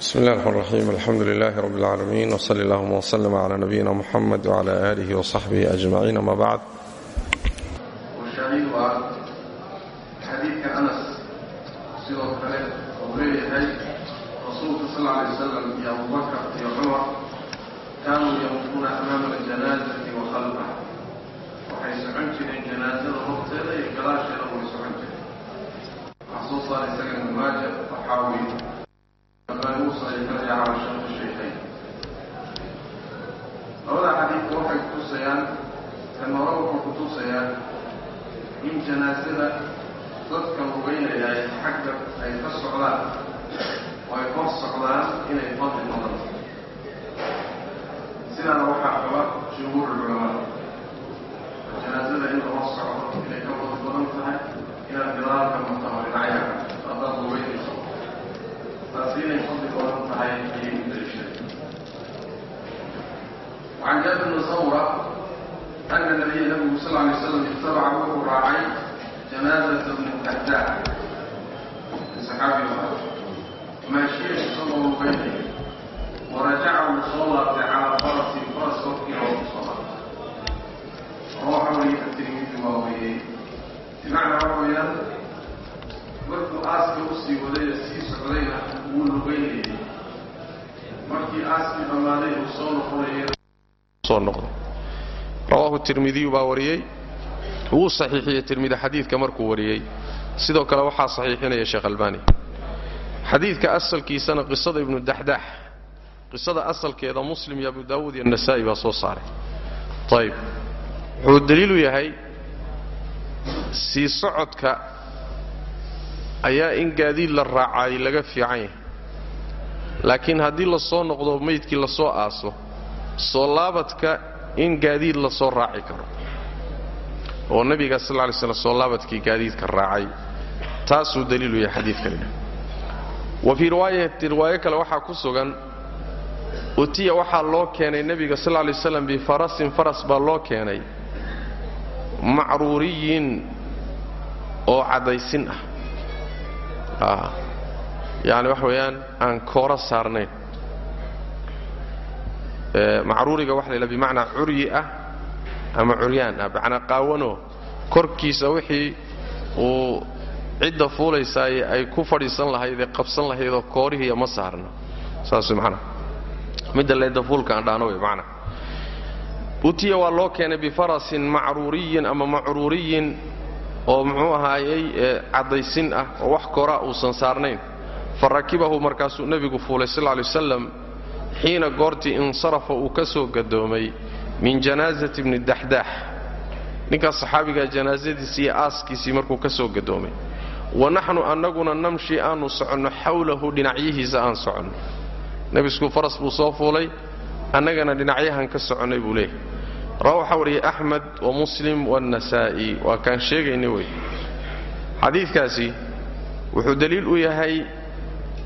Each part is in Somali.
bsmi اllah الرحmn الرaxيm alxamdu لlah رb العaalamiin وsl اllهma وslm عlى نabyina mxamed وعlى آlih وصaxbih أجmaعiin ama bعd shaahiid waa xadiidka anas sidoo kale uu leeyahay rasuulka sal اه عlيه wslam iyo abubakr iyo cumar kaanuu yaqufuuna amaama اjanaazati wa khalfah. Waxay socon jireen janaazada horteeda iyo gadaasheeda way socon jireen waxsoo saaray isaga maaja waxaa wey labada xadiidka waxay kutusayaan kan hore wuxuu kutusayaan in janaasada dadka lugeynaya ay xagga ay ka socdaan oo ay hor socdaan inay fadli badan sidaana waxaa qaba jumhuur culamada. Janaasada in hor socdo inay ka fadli badan tahay inaad gadaalka dhinacyaha haddaad lugeynayso taasi inay fadli badan tahay ayay u daliishadeen وعن جابر بن ثورة أن النبي النبي صلى الله عليه وسلم اتبع وهو راعي جنازة ابن الدحداح الصحابي واحد ماشيا صلى الله عليه وسلم ورجع وصلى على فرس فرس وكيل وصلى روح ولي الترمذي وهويه بمعنى وهويا markuu aaska u sii wadaya sii socdayna wuu lugeynayay markii aaskii dhammaaday uu soo noqonaya soo noqdo rawaahu tirmidiyu baa wariyey. Wuu saxiixiyey tirmidi xadiidka markuu wariyey. Sidoo kale waxaa saxiixinaya sheekh albani. Xadiidka asalkiisana qisada ibnu daxdax qisada asalkeeda muslim iyo abu daawuud iyo nasaa'i baa soo saaray. Ayib wuxuu daliilu yahay sii socodka ayaa in gaadiid la raacaayay laga fiican yahay. Laakiin haddii la soo noqdo meydkii la soo aaso soo laabadka in gaadiid la soo raaci karo. Oo nebiga sal lay slam soo laabadkii gaadiidka raacay taasuu daliilu yahay xadiidkanina wa fii riwaayati riwaayo kale waxaa ku sugan utiya waxaa loo keenay nebiga sal lay slam bifarasin faras baa loo keenay macruuriyin oo caddaysin ah yacni waxa weeyaan aan kooro saarnayn macruuriga waxa la yidhaha bimacnaa curyi ah ama curyaan ah macnaa qaawanoo korkiisa wixii uu cidda fuulaysaaye ay ku fadhiisan lahayd ee qabsan lahaydoo koorihiiya ma saarna saas way macnaa. Midda leedda fuulka aan dhaano wey macnaa. Utiya waa loo keenay bifarasin macruuriyin ama macruuriyin oo muxuu ahaayey caddaysin ah oo wax koraa uusan saarnayn. Fa rakibahu markaasuu nebigu fuulay sal lay wasalam xiina goortii insarafa uu ka soo gadoomay min janaasati bni daxdaax. Ninkaas saxaabigaa janaasadiisii iyo aaskiisii markuu ka soo gadoomay. Wa naxnu annaguna namshi aanu soconno xawlahu dhinacyihiisa aan soconno. Nebisku faras buu soo fuulay annagana dhinacyahan ka soconnay buu leeyahy rawa waxaa wariyay axmed wa muslim waannasaa'i waa kaan sheegaynay wey. Xadiidkaasi wuxuu daliil u yahay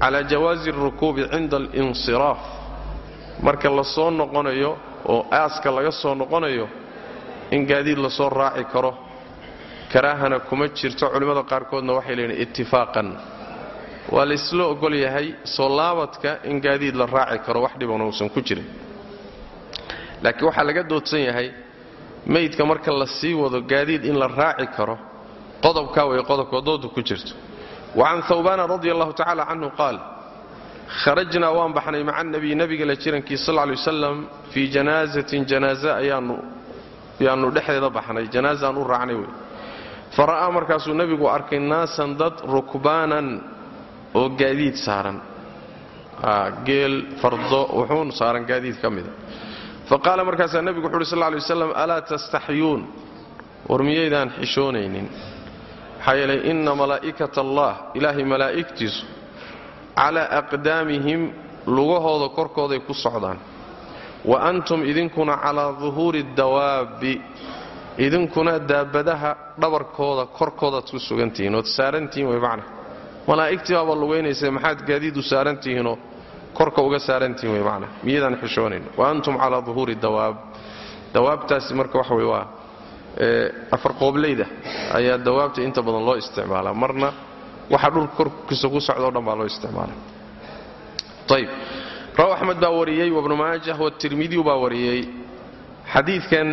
calaa jawaazi alrukuubi cinda alinsiraaf. Marka la soo noqonayo oo aaska laga soo noqonayo in gaadiid la soo raaci karo karaahana kuma jirto. Culimmada qaarkoodna waxay leeyihiin ittifaaqan. Waa la isla ogol yahay soo laabadka in gaadiid la raaci karo wax dhibana uusan ku jirin laakiin waxaa laga doodsan yahay meydka marka la sii wado gaadiid in la raaci karo qodobkaa way qodobka doodu ku jirto. Wa can hawbaana radi allahu tacala canhu qaal kharajnaa waan baxnay maca nabiy nabiga la jirankii sal lay wasalam fii janaazatin janaaza ayaanu dhexdeeda baxnay janaazaan u raacnay wey. Fa ra'aa markaasuu nebigu arkay naasan dad rukbaanan oo gaadiid saaran. Geel fardo wuxuun saaran gaadiid ka mida fa qaala markaasaa nebigu wuxu uhi sal lay waslam alaa tastaxyuun? War miyaydaan xishoonaynin. Maxaa yeelay inna malaa'ikat allah ilaahay malaa'igtiisu calaa aqdaamihim lugahooda korkooday ku socdaan. Wa antum idinkuna calaa duhuuri dawaabbi idinkuna daabadaha dhabarkooda korkoodaad ku sugantihiin. Ood saarantihiin way macna. Malaa'igtii baaba lugaynaysa maxaad gaadiidu saarantihiinoo korka uga saarantihiin way macna. Miyadaan xishoonayn wa antum calaa duhuuri dawaab. Dawaabtaasi marka waxa wey waa afar qoobleyda ayaa dawaabta inta badan loo isticmaalaa. Marna waxa dhulka korkiisa ku socdao dhan loo isticmaala ayb raw axmed baa wariyey wabnu maajah watirmidiyu baa wariyey. Xadiidkan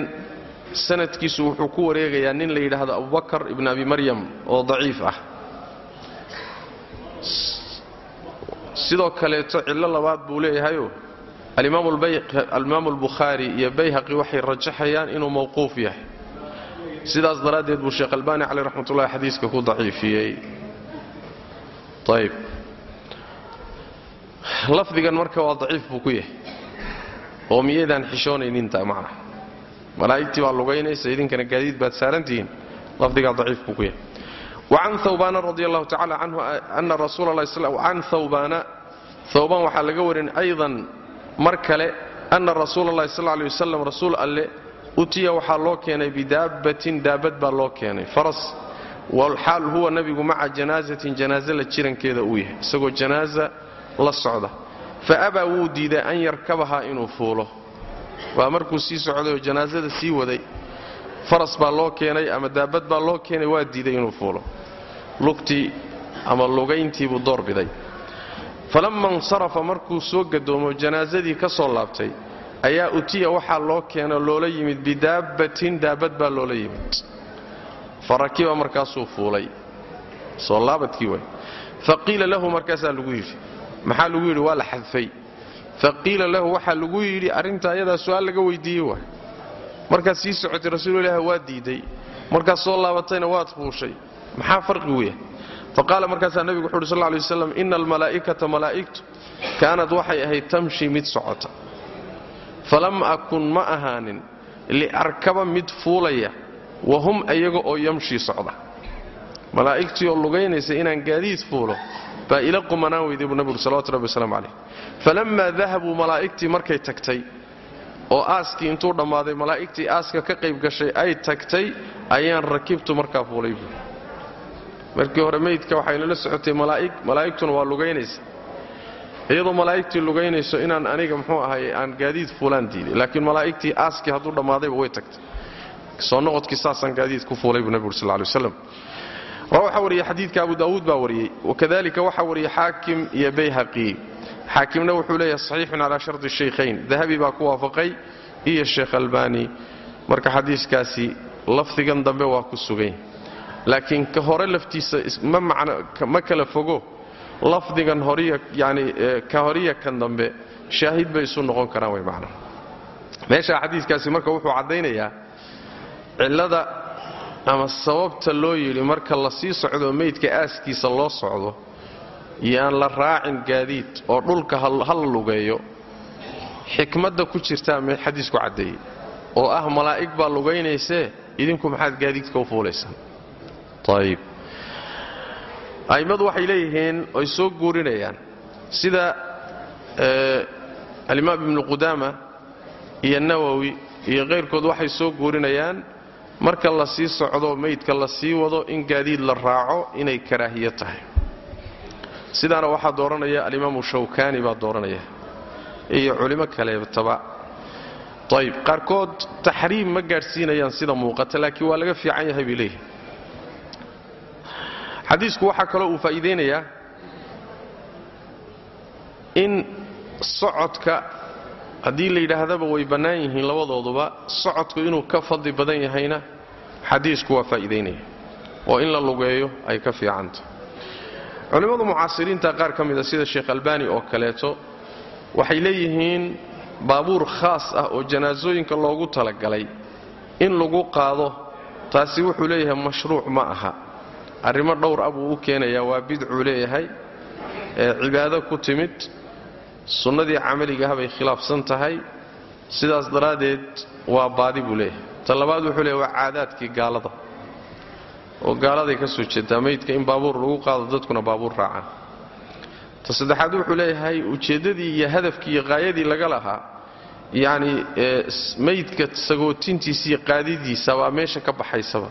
sanadkiisu wuxuu ku wareegayaa nin la yidhaahdo abubakar ibn abi maryam oo daciif ah sidoo kaleeto cillo labaad buu leeyahayo alimaamu albukhaari iyo bayhaqi waxay rajaxayaan inuu mawquuf yahay. Sidaas daraaddeed buu sheekh albaani caleyh raxmatullahi xadiiska ku daciifiyey. Ayb lafdigan marka waa daciif buu ku yahay. Oo miyaydaan xishoonayninta macna malaa'igtii baa lugaynaysa idinkana gaadiid baad saarantihiin. Lafdigaa daciif buu ku yahay wacan hawbaana radi allahu tacala canhu ana rasuula allahi can hawbaana hawbaan waxaa laga warin aydan mar kale ana rasuula allahi sal lay wasalam rasuul alle utiya waxaa loo keenay bidaabbatin daabad baa loo keenay. Faras walxaal huwa nebigu maca janaasatin janaaze la jirankeeda uu yahay. Isagoo janaaza la socda. Fa abaa wuu diiday an yarkabahaa inuu fuulo. Waa markuu sii socdayoo janaasada sii waday faras baa loo keenay ama daabad baa loo keenay waa diiday inuu fuulo. Lugtii ama lugayntiibuu doorbiday falamma insarafa markuu soo gadoomo janaasadii ka soo laabtay ayaa utiya waxaa loo keeno loola yimid bidaabbatin daabad baa loola yimid. Fa rakiba markaasuu fuulay. Soo laabadkii way. Faqiila lahu markaasaa lagu yidhi. Maxaa lagu yidhi? Waa la xadfay. Faqiila lahu waxaa lagu yidhi arrinta ayadaa su'aal laga weydiiyey waay markaad sii socotay rasuulilaahi waa diiday markaad soo laabatayna waad fuushay. Maxaa farqigu yahay faqaala markaasaa nebigu wuxu uhi sal lay waslam ina almalaa'ikata malaa'igtu kaanad waxay ahayd tamshi mid socota. Falam akun ma ahaanin liarkaba mid fuulaya wa hum ayaga oo yamshii socda. Malaa'igtii oo lugaynaysa inaan gaadiid fuulo baa ila qumanaan weyday buu nebigu salawatu rabbi wasalaamu calayh falammaa dahabuu malaa'igtii markay tagtay oo aaskii intuu dhammaaday malaa'igtii aaska ka qayb gashay ay tagtay ayaan rakibtu markaa fuulay. Buu markii hore meydka waxaynala socotay malaa'ig malaa'igtuna waa lugaynaysa. Iyadoo malaa'igtii lugaynayso inaan aniga muxuu ahay aan gaadiid fuulaan diiday laakiin malaa'igtii aaskii hadduu dhammaadayba way tagtay. Soo noqodkii saasaan gaadiid ku fuulay buu nebigu sal lay waslam waxaa wariyey xadiidka abu daawuud baa wariyey wakadalika waxaa wariyey xaakim iyo bayhaqi xaakimna wuxuu leeyahay saxiixun calaa sharti shaykhayn dahabi baa ku waafaqay iyo sheekh albani marka xadiiskaasi lafdigan dambe waa ku sugan laakiin ka hore laftiisa ma kala fogo lafdigan horiya yani ka horiya kan dambe shaahid bay isu noqon karaan way macna meesha xadiiskaasi marka wuxuu caddaynayaa cillada ama sababta loo yidhi marka la sii socdo meydka aaskiisa loo socdo yaan la raacin gaadiid oo dhulka ha la lugeeyo. Xikmadda ku jirtaa xadiisku caddeeyey oo ah malaa'ig baa lugaynaysee idinku maxaad gaadiidka u fuulaysaan ayib a'immadu waxay leeyihiin oy soo guurinayaan sida alimaam ibnu qudaama iyo nawowi iyo kayrkood waxay soo guurinayaan marka la sii socdo meydka la sii wado in gaadiid la raaco inay karaahiyo tahay sidaana waxaa dooranaya alimaamu shawkani baa dooranaya. Iyo culimo kaleetaba ayb qaarkood taxriim ma gaadhsiinayaan sida muuqata laakiin waa laga fiican yahay bay leeyihiin xadiisku waxaa kaloo uu faa'iidaynayaa in socodka haddii la yidhaahdaba way bannaan yihiin labadooduba socodku inuu ka fadli badan yahayna xadiisku waa faa'iidaynaya oo in la lugeeyo ay ka fiicanta culimmadu mucaasiriinta qaar ka mida sida sheekh albani oo kaleeto waxay leeyihiin baabuur khaas ah oo janaasooyinka loogu talagalay in lagu qaado taasi wuxuu leeyahay mashruuc ma aha. Arrimo dhowr ah buu u keenayaa waa bidcuu leeyahay ee cibaado ku timid sunnadii camaligaah bay khilaafsan tahay sidaas daraaddeed waa baadi buu leeyahay. Ta wuxuu leeyahy waa caadaadkii gaalada oo gaaladay ka soo jeedaa meydka in baabuur lagu qaado dadkuna baabuur raacaan ta saddexaad wuxuu leeyahay ujeeddadii iyo hadafkii iyo qaayadii laga lahaa yacni maydka sagootintiisa iyo qaadidiisa baa meesha ka baxaysaba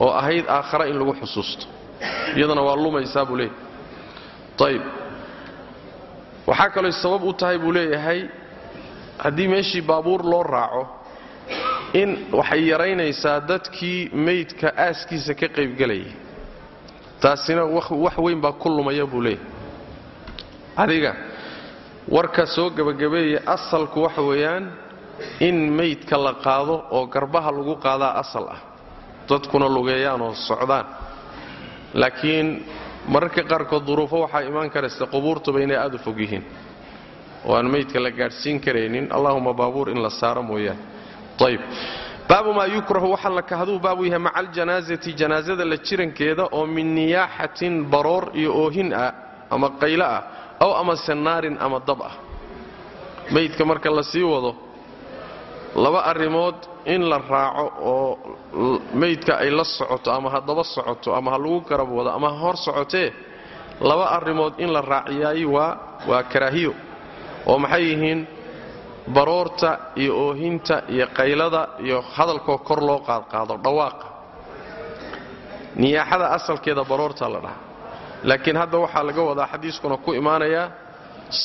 oo ahayd aakhara in lagu xusuusto. Iyadana waa lumaysaa buu leeyahay. Ayib waxaa kalooy sabab u tahay buu leeyahay haddii meeshii baabuur loo raaco in waxay yaraynaysaa dadkii maydka aaskiisa ka qaybgelayay taasina wax weyn baa ku lumaya buu leeyahay. Adiga warka soo gebagabeeya asalku waxa weeyaan in maydka la qaado oo garbaha lagu qaadaa asal ah. Dadkuna lugeeyaan oo socdaan. Laakiin mararka qaarkood duruufo waxaa imaan karaysa qubuurtuba inay aad u fog yihiin. Oo aan maydka la gaadhsiin karaynin. Allahuma baabuur in la saaro mooyaane baabu maa yukrahu waxa la kahduu baabu yahay maca aljanaasati janaasada la jirankeeda oo min niyaaxatin baroor iyo oohin ah ama qaylo ah aw amase naarin ama dab ah. Maydka marka la sii wado laba arrimood in la raaco oo maydka ay la socoto ama ha daba socoto ama ha lagu garab wado ama ha hor socotee laba arrimood in la raaciyaay waa waa karaahiyo. Oo maxay yihiin baroorta iyo oohinta iyo qaylada iyo hadalkoo kor loo qaadqaado dhawaaqa. Niyaaxada asalkeeda baroortaa la dhahaa laakiin hadda waxaa laga wadaa xadiiskuna ku imaanayaa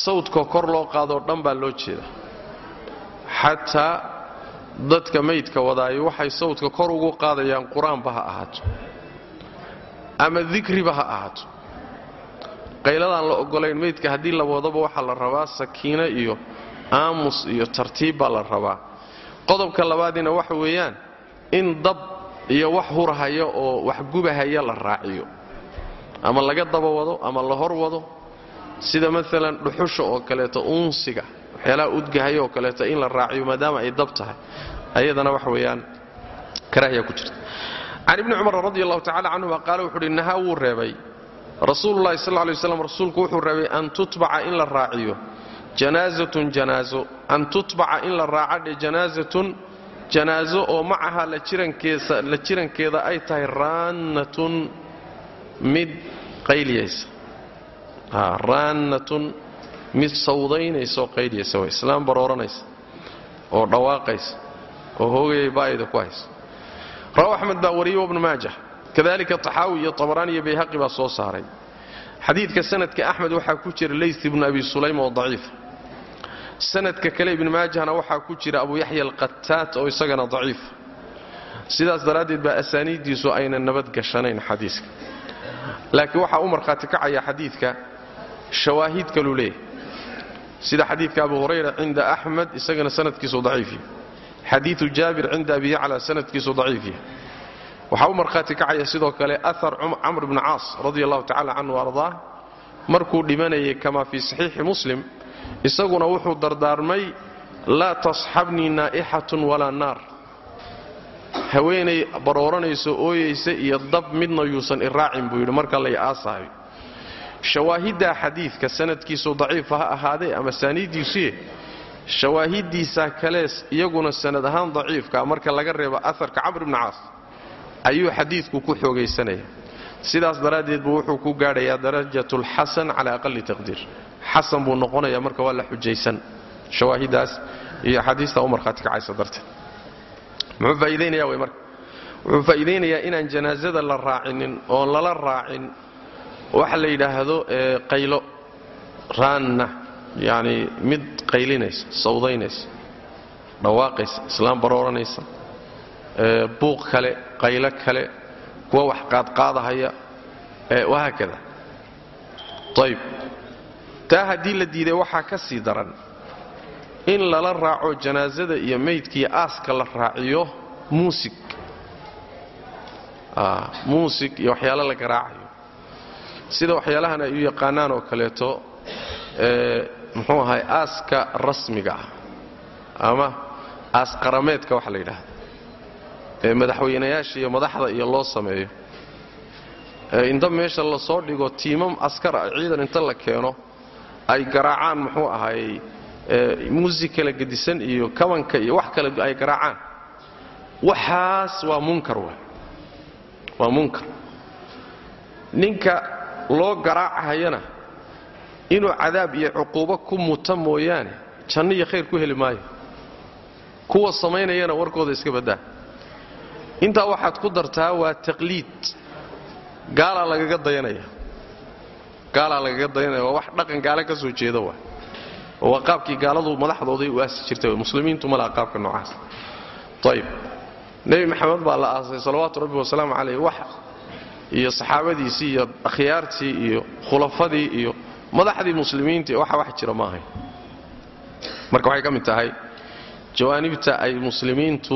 sawdkoo kor loo qaadoo dhan baa loo jeeda xataa dadka maydka wadaayo waxay sawdka kor ugu qaadayaan qur'aanba ha ahaato. Ama dikriba ha ahaato. Qayladaan la ogolayn maydka haddii la wadaba waxaa la rabaa sakiino iyo aamus iyo tartiib baa la rabaa. Qodobka labaadina waxa weeyaan in dab iyo wax hurhaya oo wax gubahaya la raaciyo. Ama laga daba wado ama la hor wado. Sida maalan dhuxusha oo kaleeto uunsiga waxyaalaha udgahaya oo kaleeto in la raaciyo maadaama ay dab tahay. Ayadana waxa weeyaan karaahiya ku jirta. Can ibni cumar radi allahu tacala canhuma qaala wuxu uhi nahaa wuu reebay. Rasuululahi sal lay waslam rasuulku wuxuu reebay an tutbaca in la raaciyo janaazatun janaazo. An tutbaca in la raacadhe janaazatun janaazo oo macaha la jirankeeda ay tahay raannatun mid qayliyaysa raannatun mid sawdaynaysa oo qayliyaysa way islaam barooranaysa oo dhawaaqaysa oo hoogayay baayida ku haysa rawaw axmed baa wariyey wabnu maajah. Kadalika taxaawi iyo tabaraani iyo bayhaqi baa soo saaray. Xadiidka sanadka axmed waxaa ku jira layth ibnu abi sulaym oo daciifa sanadka kale ibnu maajahna waxaa ku jira abu yaxya alqataat oo isagana daciifa sidaas daraaddeed baa asaaniiddiisu ayna nabadgashanayn xadiiska. Laakiin waxaa u markhaati kacaya xadiidka shawaahid kaluu leeyahy sida xadiidka abu hurayra cinda axmed isagana sanadkiisu daciifya xadiidu jaabir cinda abi yacla sanadkiisu daciifya waxaa u markhaati kacaya sidoo kale ahar camr bni caas radi allahu tacala canhu ardaa markuu dhimanayay kama fii saxiixi muslim isaguna wuxuu dardaarmay laa tasxabnii naa'ixatun walaa naar. Haweenay barooranayso ooyaysa iyo dab midna yuusan iraacin buu yidhi marka lay aasaayo. Shawaahiddaa xadiidka sanadkiisu daciifa ha ahaadee ama saaniiddiisuye shawaahiddiisaa kalees iyaguna sanad ahaan daciifka marka laga reebo aharka camr bni caas ayuu xadiidku ku xoogaysanaya sidaas daraaddeed buu wuxuu ku gaadhayaa darajatulxasan cala aqali taqdiir. Xasan buu noqonayaa marka waa la xujaysan. Shawaahiddaas iyo axaadiistaa u markhaati kacaysa darteed. Muxuu faa'iidaynaya wey marka? Wuxuu faa'iidaynayaa inaan janaasada la raacinin oon lala raacin waxa la yidhaahdo qaylo. Raanna yacni mid qaylinaysa sawdaynaysa dhawaaqaysa islaam barooranaysa buuq kale qaylo kale kuwa wax qaadqaadahaya wahaakada ayb taa haddii la diiday waxaa ka sii daran in lala raaco janaasada iyo maydkiiyo aaska la raaciyo muusig. Muusig iyo waxyaalo la garaacayo sida waxyaalahan ay u yaqaanaan oo kaleeto muxuu ahay aaska rasmiga ah ama aas qarameedka waxa la yidhaahda madaxweynayaasha iyo madaxda iyo loo sameeyo. Inta meesha la soo dhigo tiimam askar ah ciidan inta la keeno ay garaacaan muxuu ahaayey muusig kala gedisan iyo kabanka iyo wax kale ay garaacaan. Waxaas waa munkar waay. Waa munkar. Ninka loo garaacahayana inuu cadaab iyo cuquubo ku muta mooyaane janno iyo khayr ku heli maayo. Kuwa samaynayana warkooda iska baddaa intaa waxaad ku dartaa waa taqliid. Gaalaa lagaga dayanaya. Gaalaa lagaga dayanaya waa wax dhaqan gaale ka soo jeeda waa. Waa qaabkii gaaladu madaxdooday u aasi jirtay muslimiintu ma laha qaabka noocaas. Ayib nebi maxamed baa la aasay salawaatu rabbi wasalaamu calayh wax iyo saxaabadiisii iyo akhyaartii iyo khulafadii iyo madaxdii muslimiinta waxa wax jira ma ahayn marka waxay ka mid tahay jawaanibta ay muslimiintu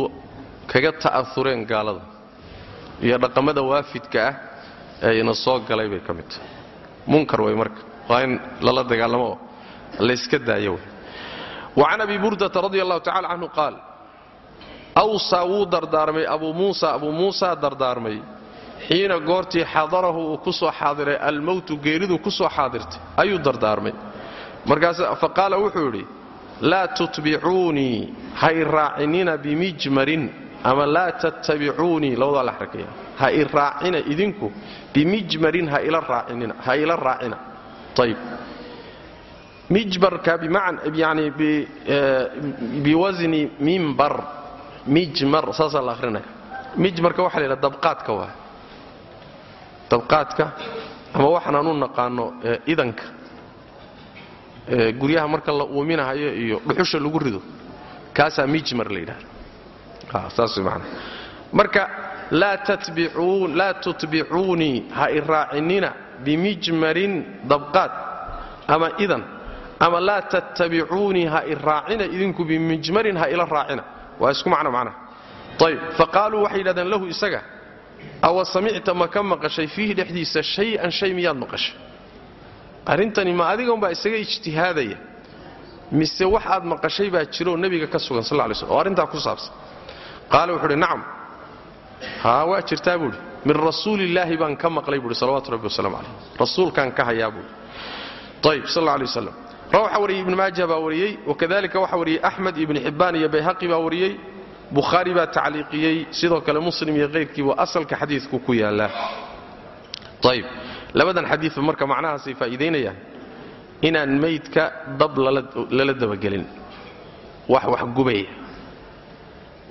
kaga ta'aureen gaalada iyo dhaqamada waafidka ah ee soo galay bay ka mid tahay. Munkar way marka. Waa in lala dagaalamo oo layska daayo wey wacan abi burdata radi allahu tacala canhu qaal awsaa wuu dardaarmay abuu muusa abuu muusa dardaarmay xiina goortii xadarahu uu ku soo xaadiray almowtu geeridu ku soo xaadirtay ayuu dardaarmay. Markaas fa qaala laa tutbicuunii ha i raacinina ama laa tattabicuunii labadaa la xarkaya ha i raacina idinku bimijmarin ha ila raacina. Ayb mijbarka yani biwasni mimbar. Mijmar saasaa la ahrinaya mijmarka waxa la yidhaha dabqaadka waa. Dabqaadka ama waxaan u naqaano idanka. Guryaha marka la uuminahayo iyo dhuxusha lagu rido kaasaa mijmar la yidhahda marka laa tutbicuunii ha i raacinina bimijmarin dabqaad. Ama idan ama laa tattabicuunii ha i raacina idinku bimijmarin ha ila raacina. Waa isku macno macnaha ayb faqaaluu waxay yidhahdeen lahu isaga awa samicta ma ka maqashay fiihi dhexdiisa shay-an shay miyaad maqashay? Arrintani ma isaga ijtihaadaya mise wax aad maqashay baa jiroo nebiga ka sugan sal lay slm oo ku saabsan qaala wuxuu uhi nacam haa waa jirtaa buuhi min rasuulillaahi baan ka maqlay buuhi salawatu rabbi wasalam calayh rasuulkaan ka hayaa buuhi ayb sal alla alay waslam ra waxaa wariyey ibnu maaja baa wariyey wakadalika waxaa wariyey axmed ibni xibbaan iyo bayhaqi baa wariyey bukhaari baa tacliiqiyey sidoo kale muslim iyo kayrkiiba asalka xadiidku ku yaallaa ayb labadan xadiidba marka macnahaasay faa'iidaynayaan inaan maydka dab lala dabagelin wax wax gubaya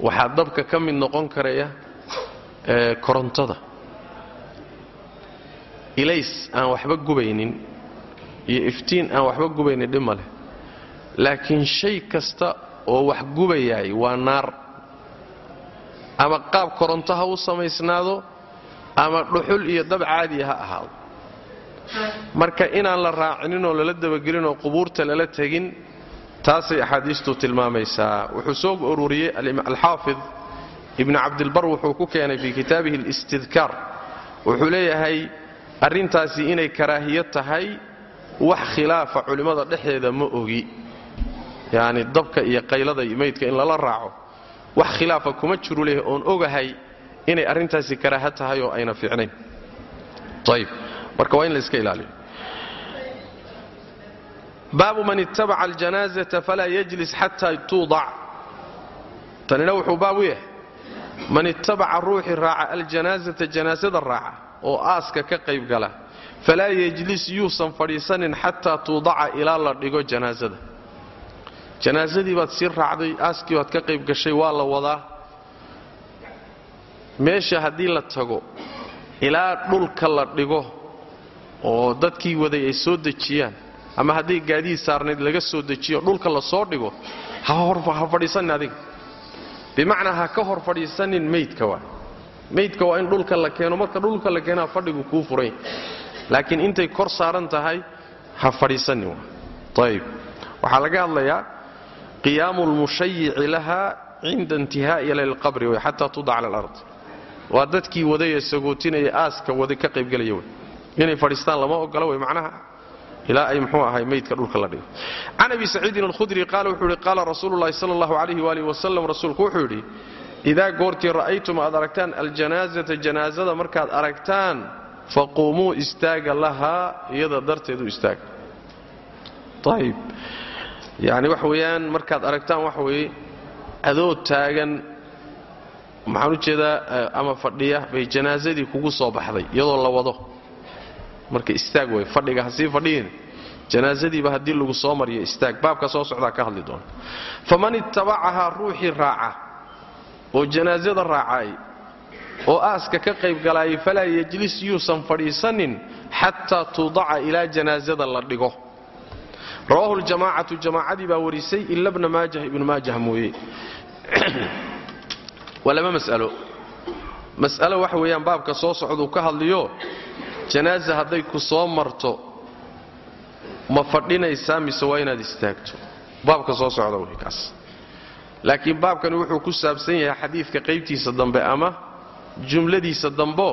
waxaa dabka ka mid noqon karaya korontada. Ilays aan waxba gubaynin iyo iftiin aan waxba gubaynin dhib ma leh. Laakiin shay kasta oo wax gubayaay waa naar. Ama qaab koronto ha u samaysnaado ama dhuxul iyo dab caadiya ha ahaado. Marka inaan la raacininoo lala dabagelinoo qubuurta lala tegin taasay axaadiistu tilmaamaysaa. Wuxuu soo ururiyey alxaafid ibnu cabdilbar wuxuu ku keenay fii kitaabihi alistidkaar. Wuxuu leeyahay arrintaasi inay karaahiyo tahay wax khilaafa culimmada dhexdeeda ma ogi. Yacni dabka iyo qaylada iyo maydka in lala raaco wax khilaafa kuma jiru leh oon ogahay inay arrintaasi karaaha tahay oo ayna fiicnayn. Ayb marka waa in la iska ilaaliyo baabu man ittabaca aljanaazata falaa yajlis xataa tuudac. Tanina wuxuu baab u yahay man ittabaca ruuxii raaca aljanaazata janaasada raaca oo aaska ka qayb gala falaa yejlis yuusan fadhiisanin xataa tuudaca ilaa la dhigo janaasada. Janaasadii baad sii raacday aaskii baad ka qayb gashay waa la wadaa. Meesha haddii la dhigo oo dadkii waday ay soo dejiyaan ama hadday gaadiid saarnayd laga soo dejiyo dhulka la soo dhigo ha fadhiisanin adiga bimacnaa ha ka hor fadhiisanin maydka waa. Maydka waa in dhulka la keeno. Marka dhulka la keenaa fadhigu kuu furan laakiin intay kor saaran tahay ha fadhiisanin waa. Ayb waxaa laga hadlayaa qiyaamu lmushayici laha cinda intihaa'i lilqabri way xataa tudac cala alard. Waa dadkii wadayee sagootinaya aaska waday ka qaybgelaya wey inay fadhiistaan lama ogola wey macnaha ilaa ay mxuu ahay maydka dhulka la dhigo. Can abi saciidin alkhudri qaala wuxuu yidhi qaala rasuulu llahi sala allahu calayhi waalihi wasalam rasuulku wuxuu yidhi idaa goortii ra'aytum aad aragtaan aljanaazata janaazada markaad aragtaan faquumuu istaaga lahaa iyada darteedu istaaga ayib yacni waxa weeyaan markaad aragtaan waxa weeye adoo taagan maxaan u jeedaa ama fadhiya bay janaazadii kugu soo baxday iyadoo la wado marka istaag way fadhiga ha sii fadhiyin janaasadiiba haddii lagu soo mariyo istaag baabka soo socdaa ka hadli doona faman ittabacahaa ruuxii raaca oo janaasada raacay oo aaska ka qayb galaayay falaa yejlis yuusan fadhiisanin xataa tuudaca ilaa janaasada la dhigo. Rawaahu ljamaacatu jamaacadii baa warisay ila bna maajah ibnu maajah mooye. Waa laba mas'alo. Mas'alo waxa weeyaan baabka soo socduu ka hadliyo janaasa hadday ku soo marto ma fadhinaysaa mise waa inaad istaagto? Baabka soo socda wey kaas. Laakiin baabkani wuxuu ku saabsan yahay xadiidka qaybtiisa dambe ama jumladiisa dambeo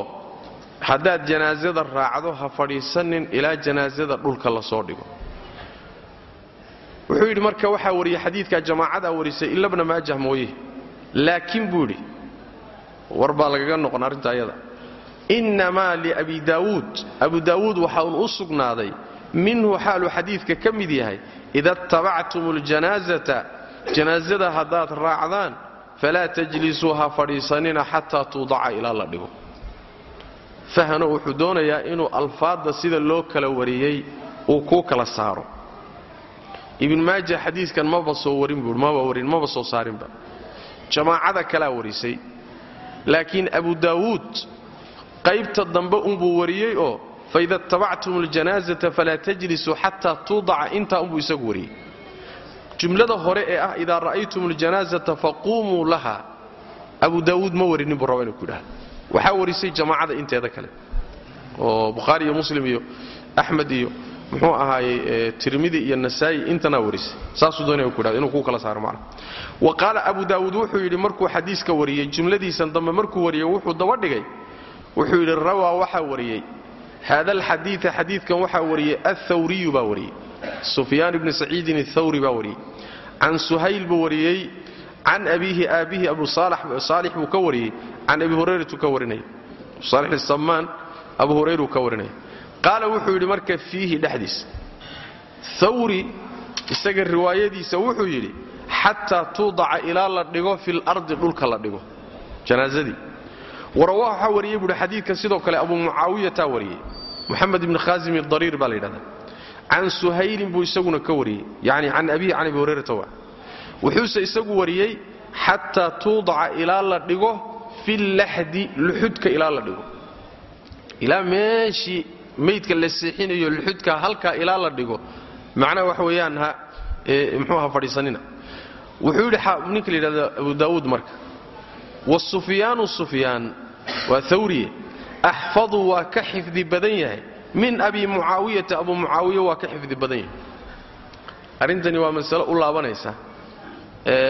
haddaad janaasada raacdo ha fadhiisanin ilaa janaasada dhulka la soo dhigo. Wuxuu yidhi marka waxaa wariyey xadiidkaa jamaacadaa warisay ila bna maajah mooye. Laakiin buu yidhi war baa lagaga noqon arrinta ayada innamaa liabi daawuud abu daawuud waxaa uun u sugnaaday minhu xaaluu xadiidka ka mid yahay ida attabactum اljanaasata janaasada haddaad raacdaan falaa tajlisuu ha fadhiisanina xataa tuudaca ilaa la dhigo fahno wuxuu inuu alfaadda sida loo kala wariyey uu kuu kala saaro ibn maaja xadiiskan maba soo warin buu maba warin maba soo saarinba jamaacada kalaa warisay laakiin abu daawuud qaybta dambe unbuu wariyey oo faida attabactum اljanaasata falaa tajlisuu xataa tuudaca intaa unbuu isagu wariyey. Jumlada hore ee ah idaa ra'aytum اljanaasata faquumuu laha abu daawuud ma warinin buu raba ku yidhahda waxaa warisay jamaacada inteeda kale. Oo bukhaari iyo muslim iyo axmed iyo muxuu ahaayey tirmidi iyo nasaa'i intanaa warisay. Saasuu doonaya ku yidhahda inuu kuu kala saaro macna. Wa qaala abu daawuud wuxuu yidhi markuu xadiiska wariyey jumladiisan dambe markuu wariyey wuxuu daba dhigay wuxuu yidhi rawaa waxaa wariyey. Hada alxadiia xadiidkan waxaa wariyey athawriyu baa wariyey. Sufyaan ibni saciidin athawri baa wariyey. Can suhayl buu wariyey can abiihi aabbihi abu saalix buu ka wariyey can abi hurayratu ka warinaya saalix asammaan abu hurayruu ka warinaya qaala wuxuu yidhi marka fiihi dhexdiisa thawri isaga riwaayadiisa wuxuu yidhi xataa tuudaca ilaa la dhigo fi warawaa waxaa wariyey buuhi xadiidka sidoo kale abu mucaawiyataa wariyey muxamed ibni khaasim dariir baa la yidhahda can suhaylin buu isaguna ka wariyey yani can abihi can abi hurayrata wa wuxuuse isagu wariyey xataa tuudaca ilaa la dhigo fi laxdi luxudka ilaa la dhigo. Ilaa meeshii maydka la seexinayo luxudka halkaa ilaa la dhigo. Macnaha wax weeyaan ha mxuu aha fadhiisanina. Wuxuu yidhi ninka la yidhahdo abu daawuud marka wasufyaanu sufyaan waa thawriye axfadu waa ka xifdi badan yahay. Min abi mucaawiyata abu mucaawiya waa ka xifdi badan yahay. Arrintani waa masalo u laabanaysa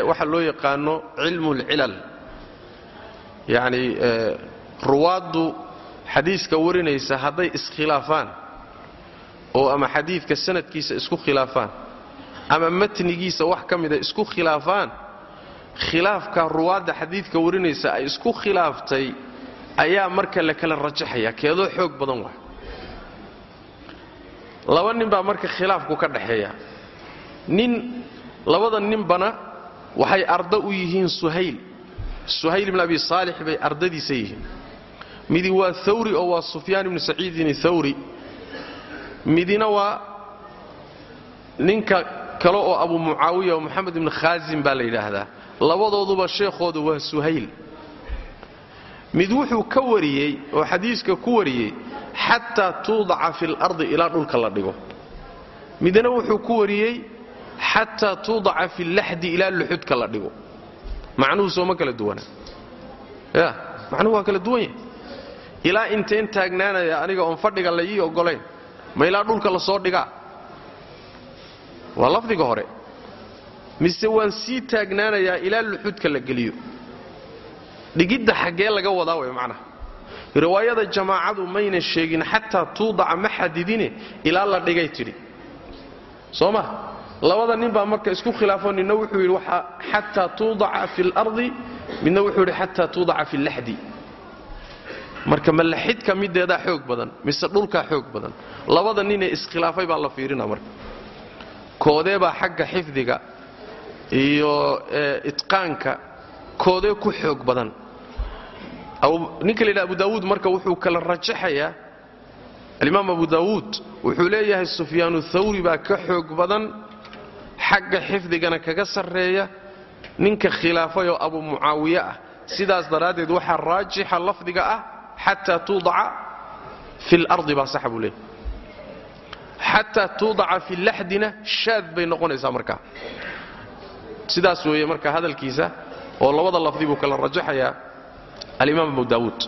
waxa loo yaqaano cilmu اlcilal yacni ruwaaddu xadiiska warinaysa hadday iskhilaafaan oo ama xadiidka sanadkiisa isku khilaafaan ama matnigiisa wax ka mida isku khilaafaan khilaafka ruwaadda xadiidka warinaysa ay isku khilaaftay ayaa marka la kala rajaxaya keedoo xoog badan waay. Laba nin baa marka khilaafku ka dhaxeeya. Nin labada ninbana waxay arda u yihiin suhayl. Suhayl ibn abi saalix bay ardadiisa yihiin. Midi waa thawri oo waa sufyaan ibnu saciidin thawri. Midina waa ninka kale oo abu mucaawiya oo moxamed ibnu khaasim baa la yidhaahdaa. Labadooduba sheekhooda waa suhayl mid wuxuu ka wariyey oo xadiiska ku wariyey xataa tuudaca fi lardi ilaa dhulka la dhigo. Midna wuxuu ku wariyey xataa tuudaca fi laxdi ilaa luxudka la dhigo. Macnuhu sooma kala duwana ya macnuhu waa kala duwan yahay. Ilaa inteen taagnaanaya aniga oon fadhiga la ii oggolayn ma ilaa dhulka la soo dhigaa? Waa lafdiga hore. Mise waan sii taagnaanayaa ilaa luxudka la geliyo dhigidda xaggee laga wadaa way macnaha riwaayada jamaacadu mayna sheegin xataa tuudaca ma xadidine ilaa la dhigay tidhi. Soo ma? Labada nin baa marka isku khilaafo ninna wuxuu yidhi xataa tuudaca fi lardi midna wuxuu yidhi xataa tuudaca fi laxdi. Marka ma laxidka mideedaa xoog badan mise dhulkaa xoog badan. Labada ninee iskhilaafay baa la fiirina marka. Koodee baa xagga xifdiga iyo itqaanka koodee ku xoog badan ninka la yidhaha abu daawuud marka wuxuu kala rajaxayaa alimaam abu daawuud wuxuu leeyahay sufyaanu thawri baa ka xoog badan xagga xifdigana kaga sarreeya ninka khilaafay oo abu mucaawiye ah. Sidaas daraaddeed waxaa raajixa lafdiga ah xataa tuudaca fi lardi baa saxa buu leeyahy xataa tuudaca fi laxdina shaad bay noqonaysaa markaa sidaas weeye marka hadalkiisa oo labada lafdi buu kala rajaxayaa alimaam abu daawuud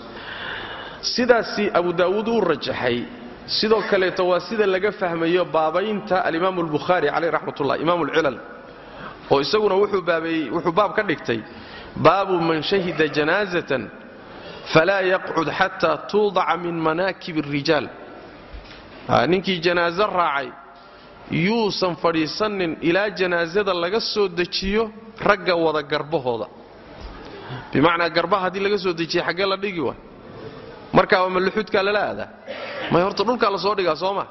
sidaasi abu daawuud uu rajaxay sidoo kaleeto waa sida laga fahmayo baabaynta alimaamu albukhaari caleyh raxmatullah imaam alcilal oo isaguna wuxuu baab ka dhigtay baabu man shahida janaazatan falaa yaqcud xataa tuudaca min manaakib الrijaal ninkii janaaso raacay yuusan fadhiisanin ilaa janaasada laga soo dejiyo ragga wada garbahooda bimacnaa garbaha haddii laga soo dejiya xaggee la dhigi wa markaaba maluxudkaa lala aadaa may horta dhulkaa la soo dhigaa sooma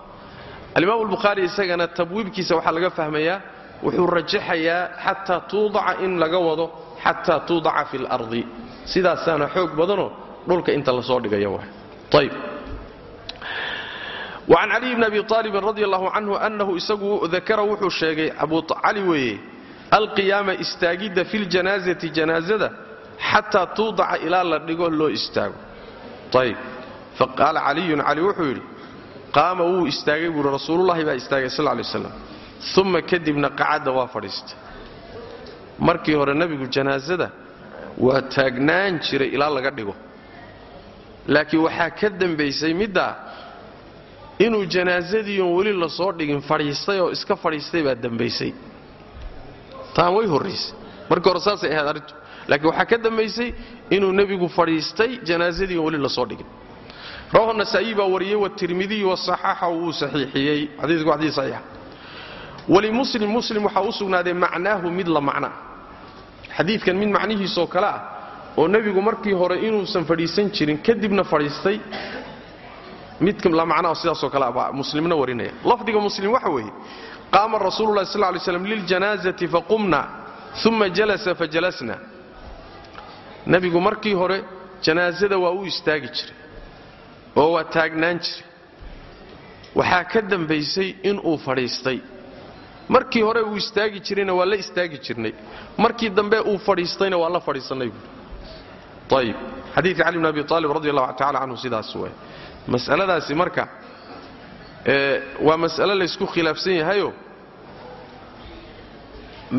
alimaam albukhaari isagana tabwiibkiisa waxaa laga fahmayaa wuxuu rajaxayaa xataa tuudaca in laga wado xataa tuudaca fi lardi sidaasaana xoog badanoo dhulka inta lasoo dhigaya wa ayb وcan caliي bn abi طaalibin radi allahu canhu anahu isagu dakara wuxuu sheegay abu cali weeye alqiyaama istaagidda fi ljanaazati janaazada xataa tuudaca ilaa la dhigo loo istaago. Ayb faqaala caliyun cali wuxuu yidhi qaama wuu istaagay buuhi rasuululahi baa istaagay sal lay slam uma kadibna qacadda waa fadhiistay. Markii hore nebigu janaasada waa taagnaan jiray ilaa laga dhigo. Laakiin waxaa ka dambaysay middaa inuu janaasadiion weli la soo dhigin fadhiistay oo iska fadhiistay baa dambaysay. Taan way horraysay markii hore saasay ahayd arrintu laakiin waxaa ka dambaysay inuu nebigu fadhiistay janaasadiion weli la soo dhigin rawahu nasaa'iyi baa wariyey watirmidiy wasaxaxa wuu saxiixiyey. Xadiiku waa xadiis saxiixa walimuslim muslim waxaa u sugnaaday macnaahu mid la macna. Xadiidkan mid macnihiisoo kale ah oo nebigu markii hore inuusan fadhiisan jirin kadibna fadhiistay mid la macnaa sidaasoo kale baa muslimna warinaya. Lafdiga muslim waxa weeye qaama rasuululahi sal lay slam liljanaazati faqumna uma jalasa fajalasna nebigu markii hore janaasada waa u istaagi jiray oo waa taagnaan jiray. Waxaa ka dambaysay inuu fadhiistay. Markii hore uu istaagi jirayna waa la istaagi jirnay. Markii dambe uu fadhiistayna waa la fadhiisannay ayib xadiidka cali bn abi aalib radi allahu tacala canhu sidaas way mas'aladaasi marka waa mas'ale laysku khilaafsan yahayo.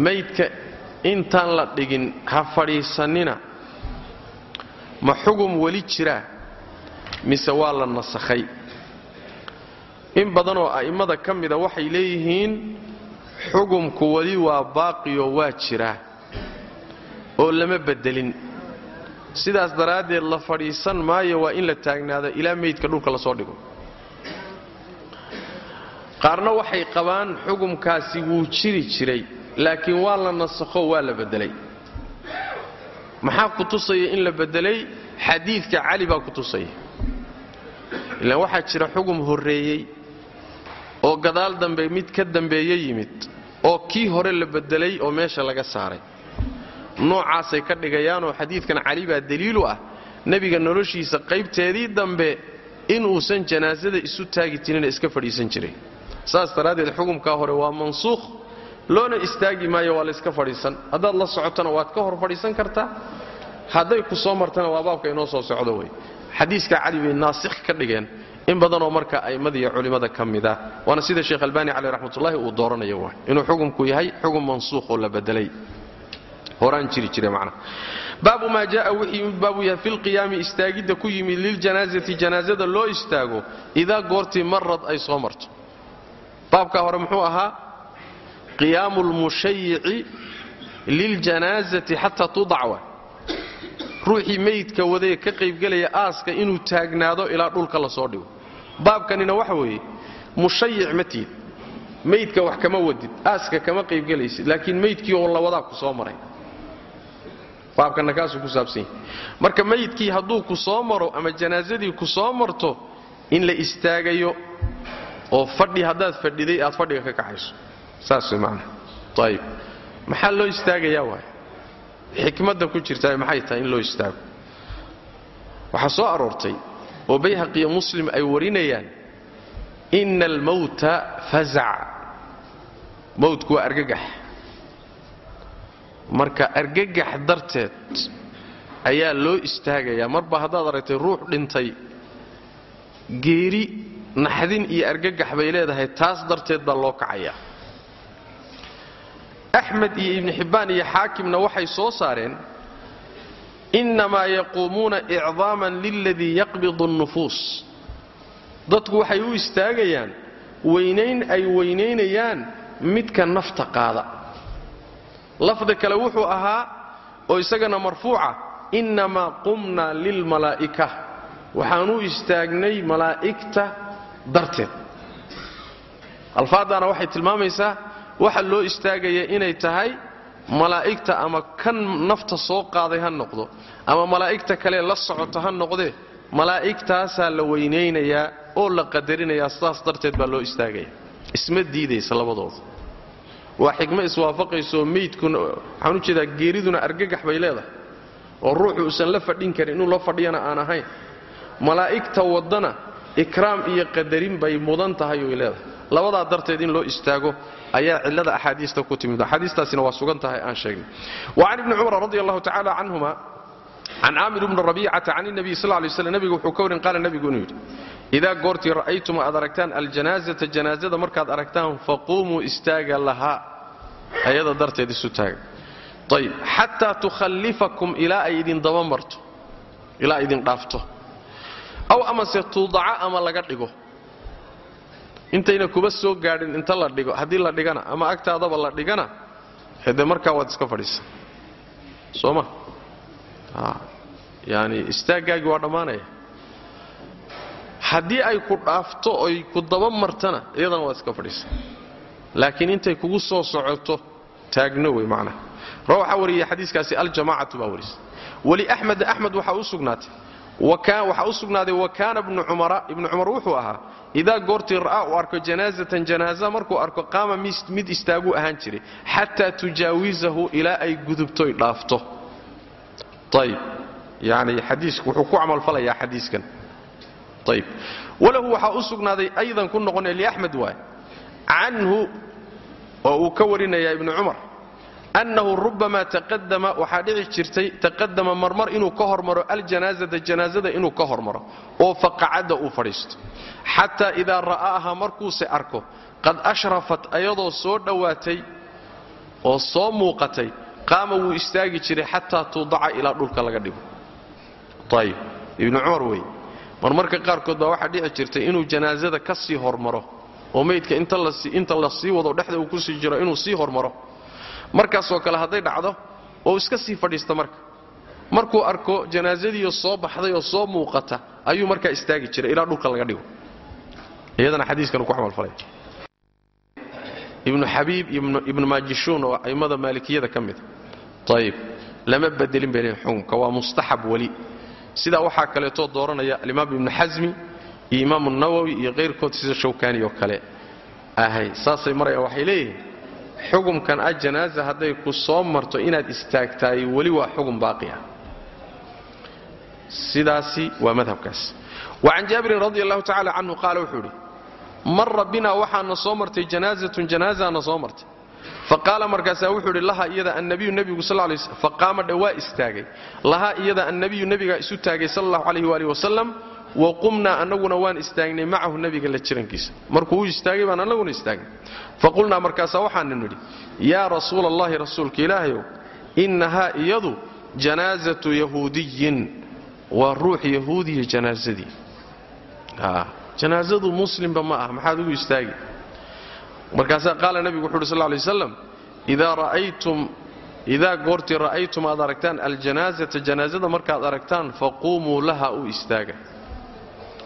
Maydka intaan la dhigin ha fadhiisannina ma xugum weli jiraa? Mise waa la nasakhay? In badanoo a'immada ka mida waxay leeyihiin xugumku weli waa baaqiyo waa jiraa oo lama beddelin sidaas daraaddeed la fadhiisan maayo waa in la taagnaado ilaa meydka dhulka la soo dhigo. Qaarna waxay qabaan xugumkaasi wuu jiri jiray laakiin waa la nasakho waa la beddelay maxaa ku tusaya in la beddelay xadiidka cali baa ku tusaya. Ilaan waxaa jira xugum horreeyey oo gadaal dambe mid ka dambeeye yimid oo kii hore la beddelay oo meesha laga saaray. Noocaasay ka dhigayaanoo xadiidkan cali baa daliilu ah. Nebiga noloshiisa qaybteedii dambe inuusan janaasada isu taagi jirinee iska fadhiisan jiray. Saas daraaddeed xukumkaa hore waa mansuukh loona istaagi maayo waa layska fadhiisan. Haddaad la socotona waad ka hor fadhiisan kartaa. Hadday ku soo martana waa baabka inoo soo socdo wey xadiiska cali bay naasikh ka dhigeen. In badanoo marka a'immada iyo culimmada ka mida. Waana sida sheekh albaani caleyh raxmatullaahi uu dooranayo wa inuu xukumku yahay xugum mansuukh oo la bedelay. Horaan jiri jire macnaha baabu maa jaaa wixii yimid baabu yahay istaagidda ku yimid liljanaasati janaasada loo istaago idaa goortii marad ay soo marto. Baabkaa hore muxuu ahaa qiyaamu lmushayici liljanaasati xataa tudacwa. Ruuxii meydka wadee ka qaybgelaya aaska inuu taagnaado ilaa dhulka la soo dhigo. Baabkanina waxa weeye mushayic ma tiid meydka wax kama wadid aaska kama qaybgelaysid laakiin meydkii oo lawadaa ku soo maray. Baabkanna kaasuu ku saabsan yahay. Marka meydkii hadduu ku soo maro ama janaasadii ku soo marto in la istaagayo oo fadhi haddaad fadhiday aad fadhiga ka kacayso saas way ayib maxaa loo istaagayaa waay? Xikmadda ku jirtaa maxay tahay in loo istaago? Waxaa soo aroortay oo bayhaqiyo muslim ay warinayaan ina almowta fazac. Mowtku waa argagax. Marka argagax darteed ayaa loo istaagayaa marba haddaad aragtay ruux dhintay geeri naxdin iyo argagax bay leedahay taas darteed baa loo kacayaa axmed iyo ibni xibbaan iyo xaakimna waxay soo saareen innamaa yaquumuuna icdaaman liladii yaqbidu annufuus dadku waxay u istaagayaan weynayn ay weynaynayaan midka nafta qaada lafdi kale wuxuu ahaa oo isagana marfuuca innamaa qumnaa lilmalaa'ika waxaan u istaagnay malaa'igta darteed alfaaddaana waxay tilmaamaysaa waxa loo istaagaya inay tahay malaa'igta ama kan nafta soo qaaday ha noqdo ama malaa'igta kale la socota ha noqdee malaa'igtaasaa la weynaynayaa oo la qadarinayaa sidaas darteed baa loo istaagaya. Isma diidaysa labadooda. Waa xigmo iswaafaqaysaoo meydkuna waxaan u jeedaa geeriduna argagax bay leedahay oo ruuxu uusan la fadhin karin inuu la fadhiyana aan ahayn. Malaa'igta waddana ikraam iyo qadarin bay mudan tahay oy leedahay. Labadaa darteed in loo istaago ayaa cillada axaadiista ku timid. Axaadiistaasina waa sugan tahay aan sheegnay. Wa can ibni cumar radi allahu tacala canhuma can caamir bni rabiicata can nabiy sal lay slam nebigu wuxuu ka warin qaala nebigu inuu yidhi idaa goortii ra'aytum aad aragtaan aljanaazata janaazada markaad aragtaan faquumuu istaaga lahaa. Ayada darteed isu taaga. Ayib xataa tukhallifakum ilaa ay idin daba marto ilaa idin dhaafto aw amase tuudaca ama laga dhigo intayna kuba soo gaadhin inta la dhigo haddii la dhigana ama agtaadaba la dhigana hede markaa waad iska fadhiisa. Soo ma? Yani istaaggaagii waa dhammaanaya. Haddii ay ku dhaafto oy ku daba martana iyadana waad iska fadhiisa. Laakiin intay kugu soo socoto taagno wey macnaha. Ra waxaa wariyay xadiiskaasi aljamacatu baa warisa weli axmed axmed waxaa u sugnaatay waxaa u sugnaaday wa kaana bnu cumara ibnu wuxuu ahaa idaa goortii ra'aa uu arko janaazatan janaaza markuu arko qaama mid istaaguu ahaan jiray xataa tujaawizahu ilaa ay gudubtoy dhaafto. Ayb yani xadiisku wuxuu ku camalfalayaa xadiiskan. Ayb walahu waxaa u sugnaaday aydan ku noqonaya liaxmed waay. Canhu oo uu ka warinaya ibnu cumar annahu rubamaa taqadama waxaa dhici jirtay taqadama marmar inuu ka hormaro aljanaazata janaazada inuu ka hormaro oo faqacadda uu fadhiisto xataa idaa ra'aaha markuuse arko qad ashrafat ayadoo soo dhowaatay oo soo muuqatay qaama wuu istaagi jiray xataa tuudaca ilaa dhulka laga dhigo ayib ibnu cumar wey marmarka qaarkood baa waxaa dhici jirtay inuu janaazada ka sii hormaro oo meydka inta la sii wado dhexda uu ku sii jiro inuu sii hormaro markaasoo kale hadday dhacdo oo iska sii fadhiista marka. Markuu arko janaazadiioo soo baxday oo soo muuqata ayuu markaa istaagi jiray ilaa dhulka laga dhigo. Iyadana xadiiskan ku camalfalay ibnu xabiib ibnu maajishuun oo a'immada maalikiyada ka mida ayib lama bedelin bay leeyihiin xukunka waa mustaxab weli sidaa waxaa kaleetoo dooranaya alimaam ibnu xasmi iyo imaamu nawowi iyo kayrkood sida shawkaani oo kale ahay. Saasay marayaan waxay leeyihiin xukumkan ah janaaza hadday ku soo marto inaad istaagtaay weli waa xukun baaqi ah. Sidaasi waa madhabkaas. Wa can jaabirin radi allahu tacala canhu qaala wuxuu idhi marra binaa waxaana soo martay janaazatun janaazaana soo martay. Faqaala markaasaa wuxuu idhi laha iyada annabiyu nebigu sal lay faqaama dhe waa istaagay. Lahaa iyada annabiyu nebigaa isu taagay sal allahu calayhi waalihi wasalam wa qumnaa annaguna waan istaagnay macahu nebiga la jirankiisa. Markuu u istaagay baan annaguna istaagnay faqulnaa markaasaa waxaanu nidhi yaa rasuula allahi rasuulka ilaahayow innahaa iyadu janaazatu yahuudiyin. Waa ruux yahuudiya janaazadii. Janaazadu muslimba ma ah maxaad ugu istaagi. Markaasaa qaala nebigu wuxu uhi sal lay waslam ra'aytum idaa goortii ra'aytum aad aragtaan aljanaazata janaazada markaad aragtaan faquumuu laha u istaaga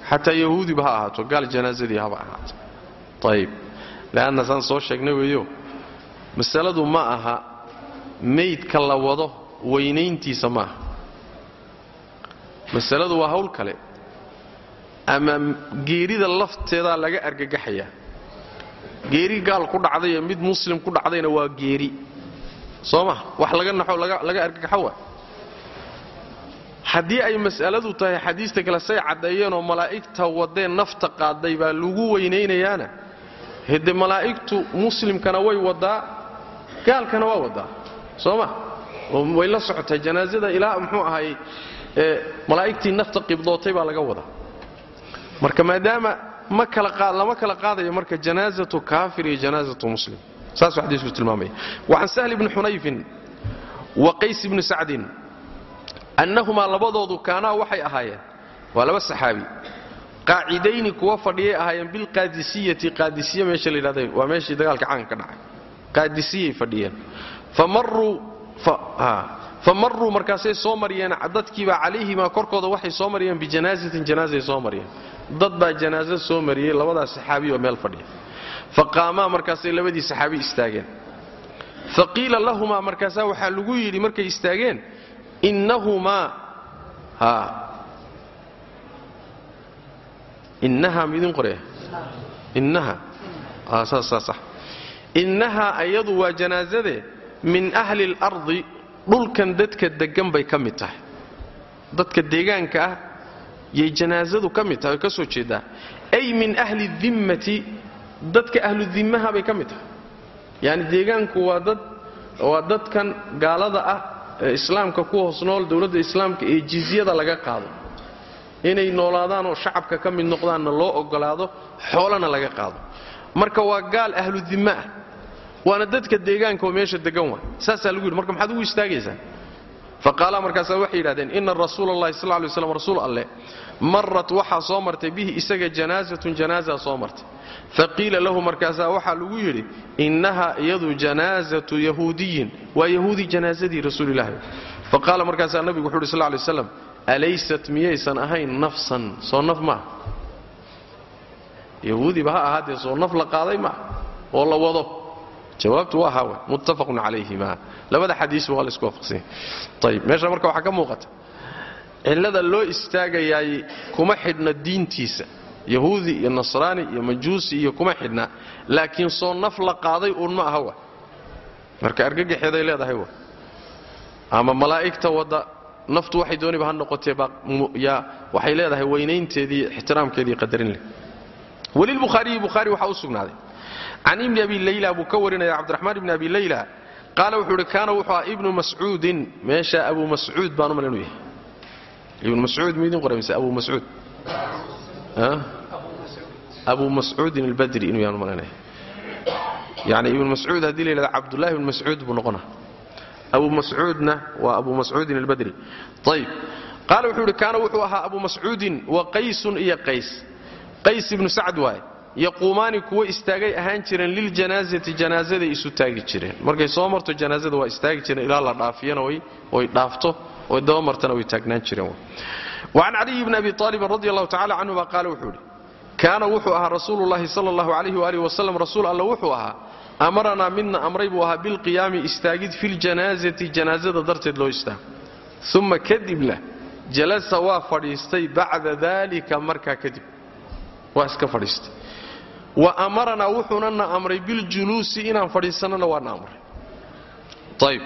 xataa yahuudiba ha ahaato gaal janaazadii haba ahaato. Ayib le'anna saan soo sheegnay weeyo. Masaladu ma aha meydka la wado weynayntiisa ma aha. Masaladu waa hawl kale. Ama geerida lafteedaa laga argagaxayaa geeri gaal ku dhacdayo mid muslim ku dhacdayna waa geeri. Soo ma? Wax laga naxo laga argagaxo waa haddii ay mas'aladu tahay xadiista kale say caddeeyeenoo malaa'igta wadeen nafta qaaday baa lagu weynaynayaana hede malaa'igtu muslimkana way wadaa gaalkana waa wadaa soo ma? Oo way la socotay janaasada ilaa muxuu ahay malaa'igtii nafta qibdootay baa laga wadaa. Marka maadaama lama kala qaadayo marka janaazatu kaafir iyo janaazatu muslim. Saasuu xadiisku tilmaamaya wacan sahl ibni xunayfin wa qays ibni sacdin annahumaa labadoodu kaanaa waxay ahaayeen waa laba saxaabi qaacidayni kuwa fadhiyay ahaayeen bilqaadisiyati qaadisiya meesha la yidhahda waa meeshii dagaalka caanka ka dhacay qaadisiyay fadhiyeen famaruu famaruu markaasay soo mariyeen dadkiibaa calayhimaa korkooda waxay soo mariyeen bijanaazatin janaazay soo mariyeen dad baa janaazo soo mariyey labadaas saxaabi oo meel fadhiya faqaamaa markaasay labadii saxaabi istaageen faqiila lahumaa markaasaa waxaa lagu yidhi markay istaageen innahaa ayadu waa janaazade min ahli اlardi dhulkan dadka deggan bay ka mid tahay dadka deegaanka ah yay mid tahay oo ka ay min ahli dimmati dadka ahlu dimmaha bay ka mid tahay yacni deegaanku waa dad waa dadkan gaalada ah islaamka ku hoos nool dowladda islaamka ee jizyada laga qaado inay noolaadaan oo shacabka ka mid noqdaanna loo ogolaado xoolana laga qaado. Marka waa gaal ahlu dimma ah waana dadka deegaanka oo meesha degan waa. Saasaa lagu yidhi marka maxaad ugu istaagaysaa? Faqaala markaasaa waxay yidhahdeen ina rasuula allahi sal lay slam rasuul alleh marat waxaa soo martay bihi isaga janaazatun janaaza soo martay. Faqiila lahu markaasaa waxaa lagu yidhi innaha iyadu janaazatu yahuudiyin. Waa yahuudi janaazadii rasuulilahi faqaala markaasaa nabigu wuxu uhi sl lay alaysat miyaysan ahayn nafsan? Soo naf maaha yahuudiba ha ahaatee soo naf la qaaday maaha oo la wado. Jawaabtu waa hawe muttafaqun calayhima labada xadiisba waa la isku waafaqsanya ayib meesha marka waxaa ka muuqata cillada loo istaagayaay kuma xidhna diintiisa yahuudi iyo nasraani iyo majuusi iyo kuma xidhna laakiin soo naf la qaaday uun ma aha wa? Marka argagaxeeday leedahay wa? Ama malaa'igta wadda naftu waxay dooniba ha noqotee yaa waxay leedahay weynaynteedii ixtiraamkeedii qadarin leh. Welilbukhaariyi bukhaari waxaa u sugnaaday. Can ibni abi layla buu ka warinaya cabdiraxmaan ibni abi layla qaala wuxuu uhi kaana wuxuu aha ibnu mascuudin. Meesha abu mascuud baan u mal inuu yahay ibnu mascuud miidin qoray mise abu mascuud abu mascuudin albadri inuu yaan malanaya yani ibnu mascuud haddii la yidhahda cabdullahi ibnu mascuud buu noqona abu mascuudna waa abu mascuudin albadri. Ayib qaala wuxuu uhi kaana wuxuu ahaa abu mascuudin wa qaysun iyo qays. Qays ibnu sacd waaye. Yaquumaani kuwa istaagay ahaan jireen liljanaazati janaazaday isu taagi jireen. Markay soo marto janaazada waa istaagi jireen ilaa la dhaafiyana oy dhaafto dabamartana way taagnaan jireen wacan caliyi bni abi aalibin radi allahu tacala canhuma qaala wuxuu idhi kaana wuxuu ahaa rasuulullahi sala allahu calayhi waalihi wasalam rasuul alla wuxuu ahaa amaranaa midna amray buu ahaa bilqiyaami istaagid filjanaazati janaazada darteed loo istaago uma kadibna jalasa waa fadhiistay bacda dalika markaa kadib. Waa iska fadhiistay. Wa amaranaa wuxuunana amray biljuluusi inaan fadhiisannana waana amray. Ayb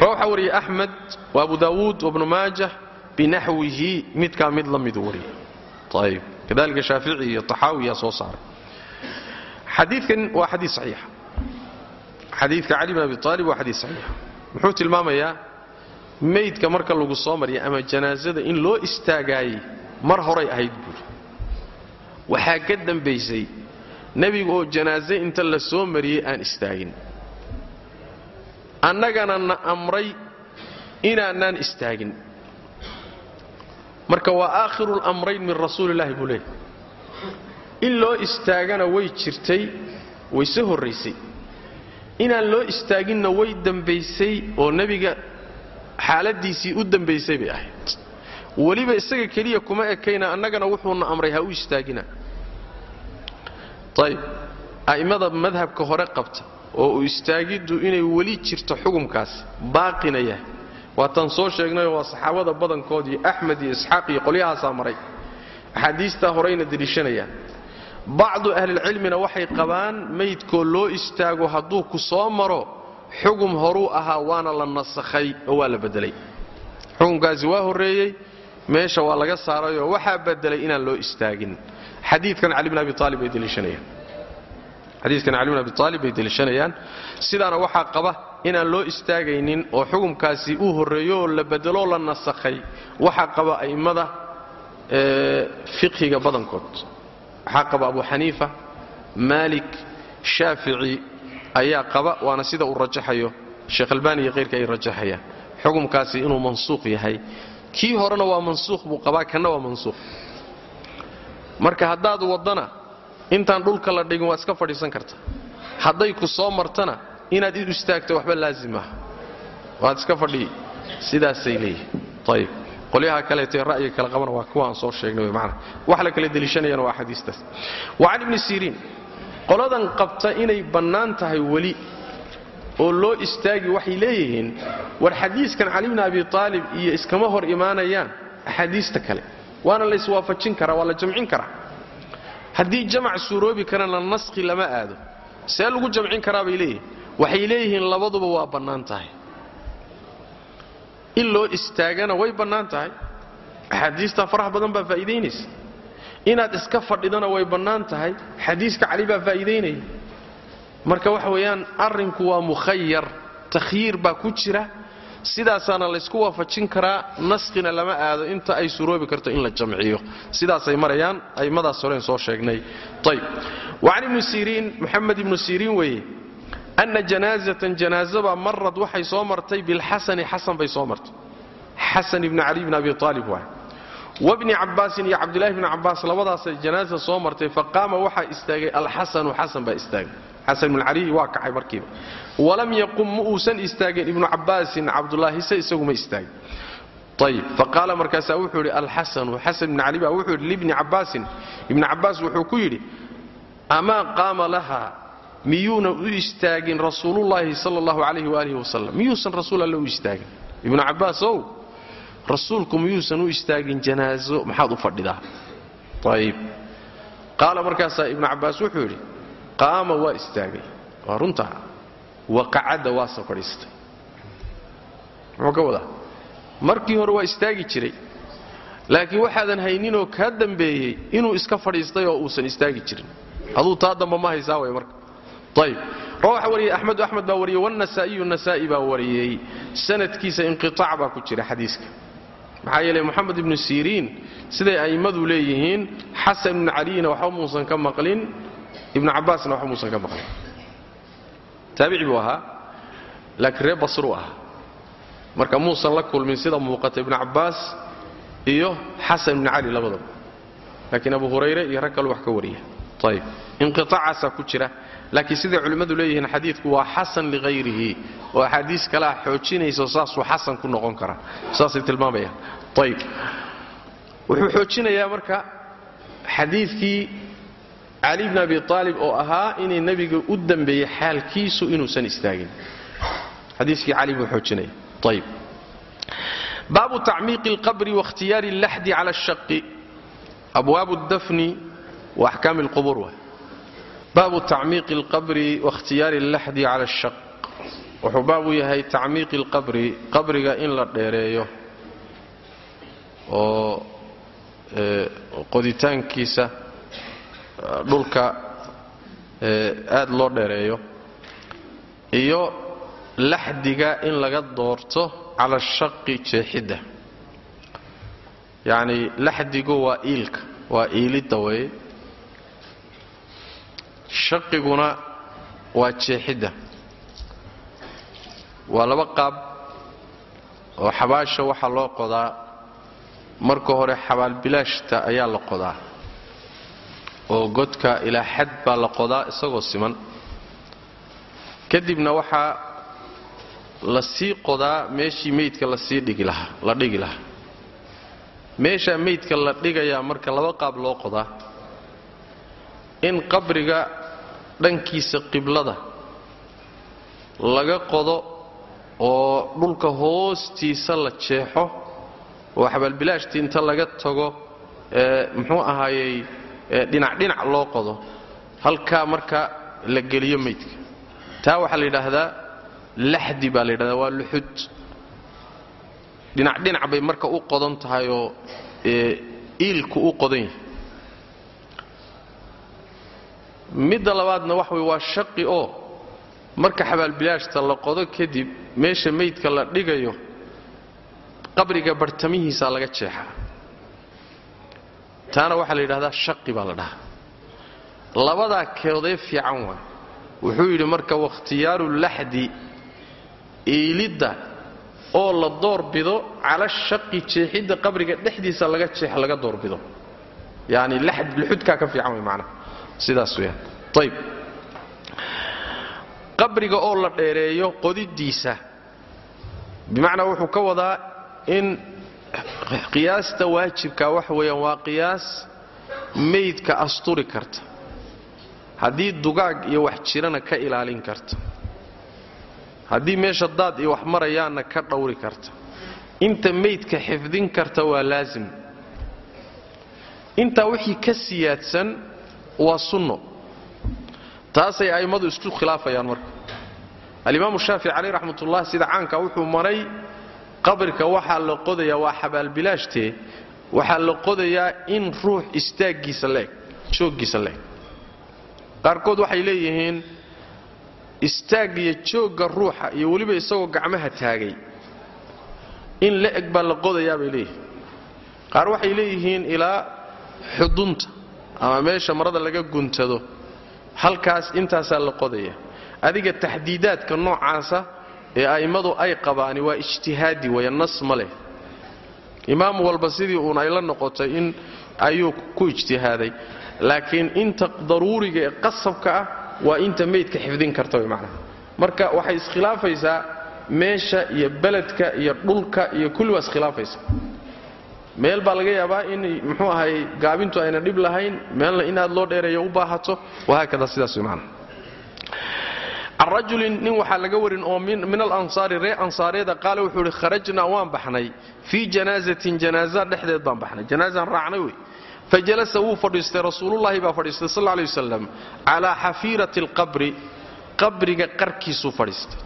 waxaa wariyey axmed wa abu daawuud wabnu maajah binaxwihi midkaa mid la midu wariyey ayb kadalika shaafici iyo taxaawiyaa soo saaray. Xadiikan waa xadii saxiixa xadiidka cali bin abi aalib waa xadiis saxiixa muxuu tilmaamayaa maydka marka lagu soo marya ama janaasada in loo istaagaayey mar horay ahayd buuri waxaa ka dambaysay nebigu oo janaaze annagana na amray inaanaan istaagin. Marka waa aakhiru lamrayn min rasuulillahi buu leeyahy in loo istaagana way jirtay way se horraysay inaan loo istaaginna way dambaysay oo nebiga xaaladiisii u dambaysay bay ahayd. Weliba isaga keliya kuma ekayna annagana wuxuuna amray ha u istaagina. Ayb a'immada madhabka hore qabta oo u istaagiddu inay weli jirto xukumkaasi baaqina yahay waataan soo sheegnayoo waa saxaabada badankood iyo axmed iyo isxaaq iyo qolyahaasaa maray. Axaadiistaa horeyna deliishanayaan bacdu ahlilcilmina waxay qabaan maydkoo loo istaago hadduu ku soo maro xugum horuu ahaa waana la nasakhay oo waa la bedelay. Xukumkaasi waa horreeyey meesha waa laga saarayoo waxaa bedelay inaan loo istaagin. Xadiidkan cali bn abi aalib bay deliishanayaan xadiidkan cali bn abi aalib bay deliishanayaan sidaana waxaa qaba inaan loo istaagaynin oo xukumkaasi uu horreeyo oo la bedeloo la nasakhay waxaa qaba a'immada fiqhiga badankood. Waxaa qaba abu xaniifa maalik shaafici ayaa qaba waana sida uu rajaxayo. Sheekh albaani iyo kayrka ay rajaxayaan. Xukumkaasi inuu mansuuq yahay. Kii horena waa mansuuq buu qabaa kanna waa mansuuq marka haddaad waddana intaan dhulka la dhigin waa iska fadhiisan karta. Hadday ku soo martana inaad id istaagto waxba laazim ah. Waad iska fadhiyi sidaasay leeyihiin ayib qolyaha kaleetee ra'yiga kale qabana waa kuwa aan soo sheegnay mana wax la kala deliishanayana waa xadiistaas. Wa can ibni siriin. Qoladan qabta inay bannaan tahay weli oo loo istaagi waxay leeyihiin war xadiiskan cali bni abi aalib iyo iskama hor imaanayaan axaadiista kale. Waana la iswaafajin karaa waa la jamcin karaa haddii jamac suuroobi karana naskhi lama aado see lagu jamcin karaa bay leeyihiin. Waxay leeyihiin labaduba waa bannaan tahay. In loo istaagana way bannaan tahay. Axaadiistaa farax badan baa faa'iidaynaysa inaad iska fadhidana way bannaan tahay. Xadiiska cali baa faa'iidaynaya marka waxa weeyaan arrinku waa mukhayar takhyiir baa ku jira sidaasaana laysku waafajin karaa naskhina lama aado inta ay suroobi karto in la jamciyo. Sidaasay marayaan a'immadaas horen soo sheegnay. Ayb wacan ibni siriin moxamed ibnu siriin weeye anna janaazatan janaazabaa marad waxay soo martay bilxasani xasan bay soo martay. Xasan ibni cali bni abi aalib waay wabni cabbaasin iyo cabdulahi bni cabbaas labadaasay janaaza soo martay faqaama waxaa istaagay alxasanu xasan baa istaagay xasan ibnu caliy waa kacay markiiba walam yaqum ma uusan istaagin. Ibnu cabbaasin cabdulaahise isaguma istaagin. Ayib faqaala markaasaa wuxuu yidhi alxasanu xasan ibni cali baa wuxuu yidhi libni cabbaasin ibni cabbaas wuxuu ku yidhi amaa qaama laha miyuuna u istaagin rasuulullaahi sala allahu calayhi waalihi wasalam miyuusan rasuul alle u istaagin. Ibnu cabbaas ow rasuulku miyuusan u istaagin janaazo? Maxaad u fadhidaa? Ayib qaala markaasaa ibnu cabbaas wuxuu yidhi qaama waa istaagay. Waa runtaa waqacadda waase fadhiistay muxuu markii hore waa istaagi jiray laakiin waxaadan hayninoo kaa dambeeyey inuu iska fadhiistay oo uusan istaagi jirin. Aduu taa damba ma haysaa way marka. Ayb rawaxa wariyey axmedu axmed baa wariyey wannasaa'iyu nasaa'i baa wariyey. Sanadkiisa inqiaac baa ku jira xadiiska. Maxaa yeelay moxamed ibnu siriin siday a'immadu leeyihiin xasan ibnu caliyna waxba muusan ka maqlin ibnu cabbaasna waxba muusan ka maqlin taabici buu ahaa laakiin reer basruu ahaa. Marka muusan la kulmin sida muuqata ibnu cabbaas iyo xasan ibnu cali labadaba. Laakiin abu hurayre iyo rag wax ka wariya ayb inqiaacaasaa ku jira. Laakiin siday culimmadu leeyihiin xadiidku waa xasan likhayrihi oo axaadiis kalea xoojinayso saasuu xasan ku noqon karaa. Saasay tilmaamayaan. Ayb wuxuu xoojinayaa marka xadiidkii cali bn abi aalib oo ahaa inay nebiga u dambeeyey xaalkiisu inuusan istaagin xadiikii cali buu xoojinaya ayb baabu tacmiiqi اlqabri waاkhtiyaari اllaxdi cala اshaqi abwaabu اdafni waaxkaami اlqubur wa baabu tacmiiqi اlqabri waاkhtiyaari اllaxdi cala اshaq wuxuu baabu yahay tacmiiqi اlqabri qabriga in la dheereeyo oo qoditaankiisa dhulka aad loo dheereeyo iyo laxdiga in laga doorto cala shaqi jeexidda. Yacni laxdigu waa iilka waa iilidda weeye. Shaqiguna waa jeexidda. Waa laba qaab oo xabaasha waxaa loo qodaa. Marka hore xabaalbilaashta ayaa la qodaa oo godka ilaa xad baa la qodaa isagoo siman. Kadibna waxaa la sii qodaa meeshii meydka la sii dhigi lahaa la dhigi lahaa. Meeshaa meydka la dhigayaa marka laba qaab loo qodaa. In qabriga dhankiisa qiblada laga qodo oo dhulka hoostiisa la jeexo oo xabaalbilaashtii inta laga tago muxuu ahaayey dhinac dhinac loo qodo halkaa marka la geliyo meydka taa waxaa la yidhaahdaa laxdi baa la yidhahdaa waa luxud. Dhinac dhinac bay marka u qodan tahay oo iilku u qodan yahay. Midda labaadna wax wey waa shaqi oo marka xabaalbilaashta la qodo kadib meesha meydka la dhigayo qabriga barhtamihiisaa laga jeexaa taana waxaa la yidhahdaa shaqi baa la dhahaa labadaa keodee fiican waay. Wuxuu yidhi marka wakhtiyaaru laxdi iilidda oo la doorbido cala shaqi jeexidda qabriga dhexdiisa laga jeex laga doorbido yani luxudkaa ka fiican way macnaha. Sidaas weyaan ayb qabriga oo la dheereeyo qodidiisa. Bimacnaa wuxuu ka wadaa in qiyaasta waajibka waxa weeyaan waa qiyaas meydka asturi karta. Haddii dugaag iyo wax jirana ka ilaalin karta. Haddii meesha daad iyo wax marayaanna ka dhowri karta. Inta meydka xifdin karta waa laasim intaa wixii ka siyaadsan waa sunno. Taasay a'immadu isku khilaafayaan marka. Alimaamu shaafici caleyh raxmatullah sida caanka wuxuu maray qabrika waxaa la qodayaa waa xabaalbilaashtee waxaa la qodayaa in ruux istaaggiisa leeg jooggiisa leeg. Qaarkood waxay leeyihiin istaag iyo joogga ruuxa iyo weliba isagoo gacmaha taagay. In la eg baa la qodayaa bay leeyihiin. Qaar waxay leeyihiin ilaa xudunta ama meesha marada laga guntado halkaas intaasaa la qodaya adiga taxdiidaadka noocaasa ee a'immadu ay qabaani waa ijtihaadi waya nas ma leh. Imaam walba sidii uun ay la noqotay in ayuu ku ijtihaaday laakiin inta daruuriga ee qasabka ah waa inta meydka xifdin karta way macnaha. Marka waxay iskhilaafaysaa meesha iyo beledka iyo dhulka iyo kulli waa iskhilaafaysa meel baa laga yaabaa in muxuu ahay gaabintu ayna dhib lahayn meelna in aad loo dheereeyo u baahato wahaakada sidaas way macnaha can rajulin nin waxaa laga warin oo min alansaari ree ansaareeda qaale wuxuu ihi kharajnaa waan baxnay. Fii janaazatin janaaza dhexdeed baan baxnay. Janaazaan raacnay wey. Fajalasa wuu fadhiistay rasuulullaahi baa fadhiistay sal lay wasalam calaa xafiirati alqabri. Qabriga qarkiisuu fadhiistay.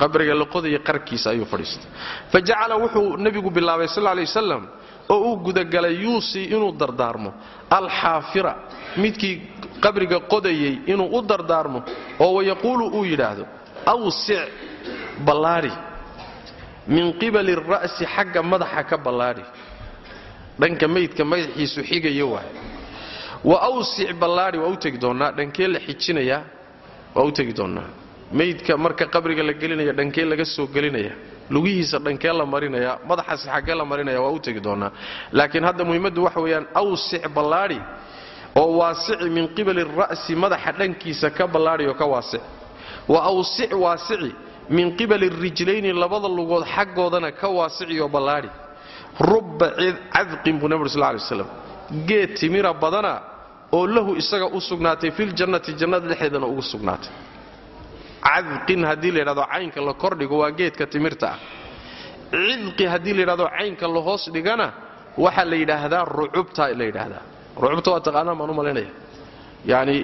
Qabriga la qodaya qarkiisa ayuu fadhiistay. Fa jacala wuxuu nebigu bilaabay sal lay wasalam oo uu gudagalay yuusii inuu dardaarmo. Alxaafira midkii qabriga qodayay inuu u dardaarmo oo wayaquulu uu yidhaahdo awsic ballaadhi min qibali ra'si xagga madaxa ka ballaadhi dhanka maydka madaxiisu xigaya waay. Wa awsic ballaadhi waa u tegi doonnaa. Dhankee la xijinayaa waa u tegi doonnaa. Maydka marka qabriga la gelinaya dhankee laga soo gelinaya lugihiisa dhankee la marinaya madaxaasi xaggee la marinaya waa u tegi doonnaa. Laakiin hadda muhimmaddu waxa weeyaan awsic ballaadhi oo waasici min qibali ra'si madaxa dhankiisa ka ballaadhi oo ka waasici wa awsic waasici min qibali rijlayni labada lugood xaggoodana ka waasiciyo ballaadhi rubba cadqin buu nebi sl lay waslam geed timira badana oo lahu isaga u sugnaatay filjannati jannada dhexdeedana ugu sugnaatay. Cadqin haddii la yidhahdo caynka la kordhigo waa geedka timirta ah. Cidqi haddii la yidhahdo caynka la hoos dhigana waxaa la yidhaahdaa rucubta la yidhaahdaa rucubta waa taqaanaan baan u malaynaya yacni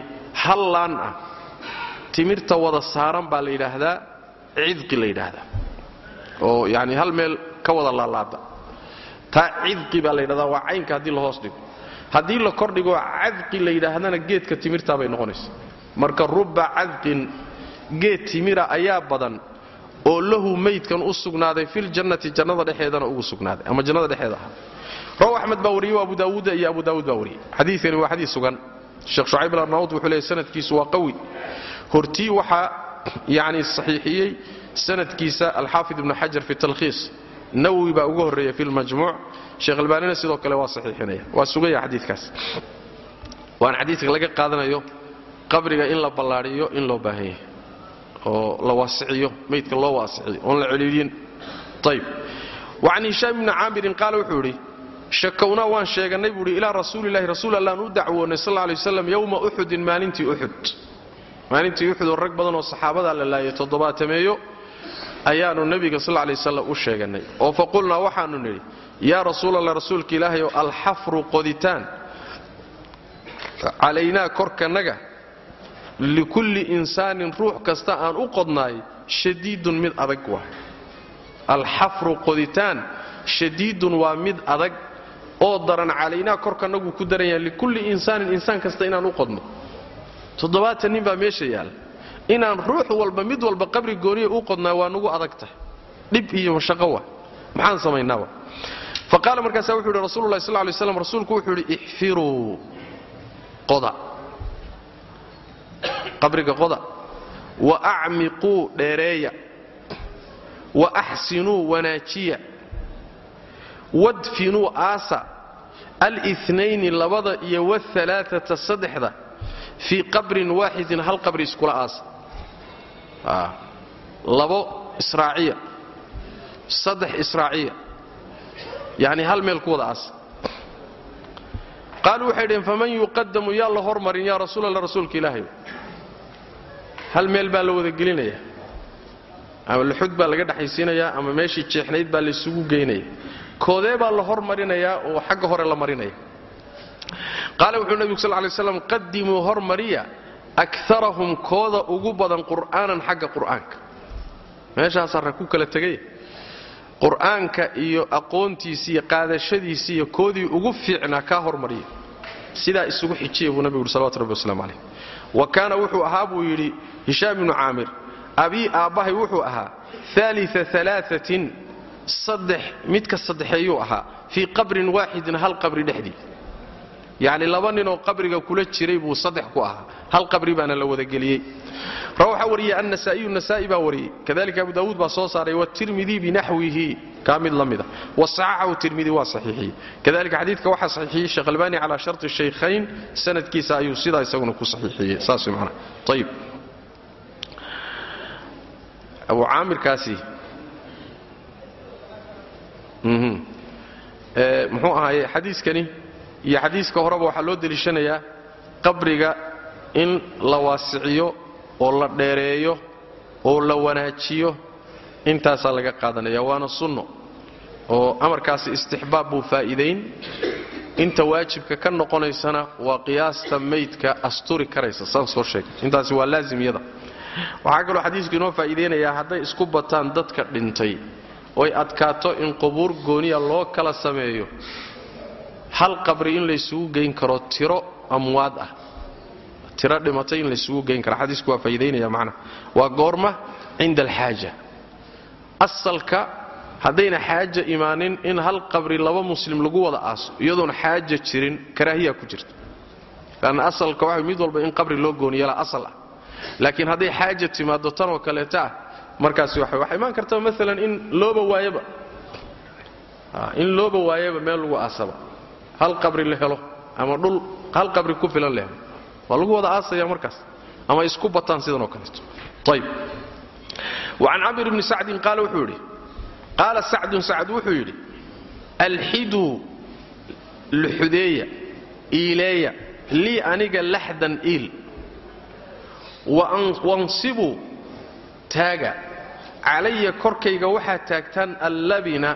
hal laan ah timirta wada saaran baa la yidhaahdaa cidqi la yidhaahdaa. Oo yani hal meel ka wada laalaada taa cidqi baa la yidhahdaa waa caynka haddii la hoos dhigo. Haddii la kordhigo cadqi la yidhaahdana geedka timirtaa bay noqonaysa. Marka rubba cadqin geed timira ayaa badan oo lahu maydkan u sugnaaday filjannati jannada dhexeedana ugu sugnaaday ama jannada dhexeeda ahaa raw axmed baa wariyey abu daawuuda iyo abu daawuud baa wariyey xadiikani waa xadiis sugan. Sheekh shucayb alarnaud wuxuu leeyay sanadkiisu waa qawi. Hortii waxaa yani saxiixiyey sanadkiisa alxaafid ibnu xajar fi talkhiis nawowi baa ugu horreeya fi lmajmuuc sheekh albaanina sidoo kale waa saxiixinaya. Waa sugaya xadiikaas waana xadiidka laga qaadanayo qabriga in la ballaadhiyo in loo baahan yahay. Oo la waasiciyo maydka loo waasiciyo oon la celiiliyin ayb wacan hishaam ibni caamirin qaala wuxuu idhi shakownaa waan sheegannay buu idhi ilaa rasuulilahi rasuul allaan u dacwoonnay sal lay waslam yowma uxudin maalintii uxud maalintii uxud oo rag badan oo saxaabadaa la laayay toddobaatameeyo ayaannu nebiga sal lay waslam u sheegannay oo faqulnaa waxaannu nidhi yaa rasuulallah rasuulka ilaahayow alxafru qoditaan calaynaa korkannaga likulli insaanin ruux kasta aan u qodnaay shadiidun mid adag waa. Alxafru qoditaan shadiidun waa mid adag oo daran calaynaa korkanagu ku daran likulli insaanin insaan kasta inaan u qodno. Toddobaatan nin baa meesha yaalla inaan ruux walba mid walba qabri gooniya u qodnaa waa nugu adag tahay. Dhib iyo mashaqo wa maxaan samaynaaba fa qaala markaasaa wuxuu yidhi rasulullahi sal lay slam rasuulku wuxuu yidhi ixfiruu qoda. Qabriga qoda. Wa acmiquu dheereeya. Wa axsinuu wanaajiya wadfinuu aasa alnayni labada iyo waalaaata saddexda fii qabrin waaxidin hal qabri iskula aasa. Labo israaciya saddex israaciya yacni hal meel ku wada aasa qaaluu faman yuqadamu yaa la hormarin yaa rasuul alla rasuulka hal meel baa la wada gelinaya. Ama luxud baa laga dhexaysiinayaa ama meeshii jeexnayd baa laysugu geynaya koodee baa la hormarinayaa oo xagga hore la marinaya. Qaala wuxuu nebigu sal lay slam qadimuu hormariya akarahum kooda ugu badan qur'aanan xagga qur'aanka. Meeshaasaa rag ku kala tegay. Qur'aanka iyo aqoontiisi iyo qaadashadiisi iyo koodii ugu fiicnaa kaa hormariya. Sidaa isugu xijiya buu nabigu yuri salawatu rabbi waslamu calayh. Wa kaana wuxuu ahaa buu yidhi hishaam ibnu caamir abii aabbahay wuxuu ahaa aalia alaatin saddex midka saddexeeyuu ahaa fii qabrin waaxidin hal qabri dhexdii. Yacni laba ninoo qabriga kula jiray buu saddex ku ahaa hal qabri baana la wadageliyey waxaa wariyey annasaa'iyu nasaa'i baa wariyey. Kadalika abu daawuud baa soo saaray watirmidi binaxwihi kaa mid la mida. Wasaxaxahu tirmidi waa saxiixiyey kadalika xadiidka waxaa saxiixiyey sheekh albani calaa sharti shaykhayn. Sanadkiisa ayuu sidaa isaguna ku saxiixiyey. Saas way macnaha ayib abu caamirkaasi muxuu ahaaye xadiiskani iyo xadiiska horeba waxaa loo deliishanayaa qabriga in la waasiciyo oo la dheereeyo oo la wanaajiyo. Intaasaa laga qaadanaya waana sunno oo amarkaasi istixbaab buu faa'iidayn. Inta waajibka ka noqonaysana waa qiyaasta maydka asturi karaysa saan soo sheegay. Intaasi waa laazimyada waxaa kaloo xadiisku inoo faa'iidaynayaa hadday isku bataan dadka dhintay oy adkaato in qubuur gooniya loo kala sameeyo. Hal qabri in laysugu geyn karo tiro amwaad ah. Tiro dhimatay in laysugu geyn karo. Xadiisku waa faa'iidaynaya macnaha waa goorma cinda alxaaja. Asalka haddayna xaaja imaanin in hal qabri laba muslim lagu wada aaso iyadoon xaaja jirin karaahiya ku jirta. Lanna asalka waxa mid walba in qabri loo gooniyala asal ah. Laakiin hadday xaaja timaado tanoo kaleeta ah markaasi waxaa imaan karta maalan in looba waayaba. In looba waayaba meel lagu aasaba. Hal qabri la helo ama dhul hal qabri ku filan la waa lagu wada aasaya markaas. Ama isku bataan sidan oo kaleeto. Ayb wacan camir bni sacdin qaala wuxuu yidhi qaala sacdun sacd wuxuu yidhi alxiduu luxudeeya iileeya lii aniga laxdan iil calaya korkayga waxaad taagtaan allabina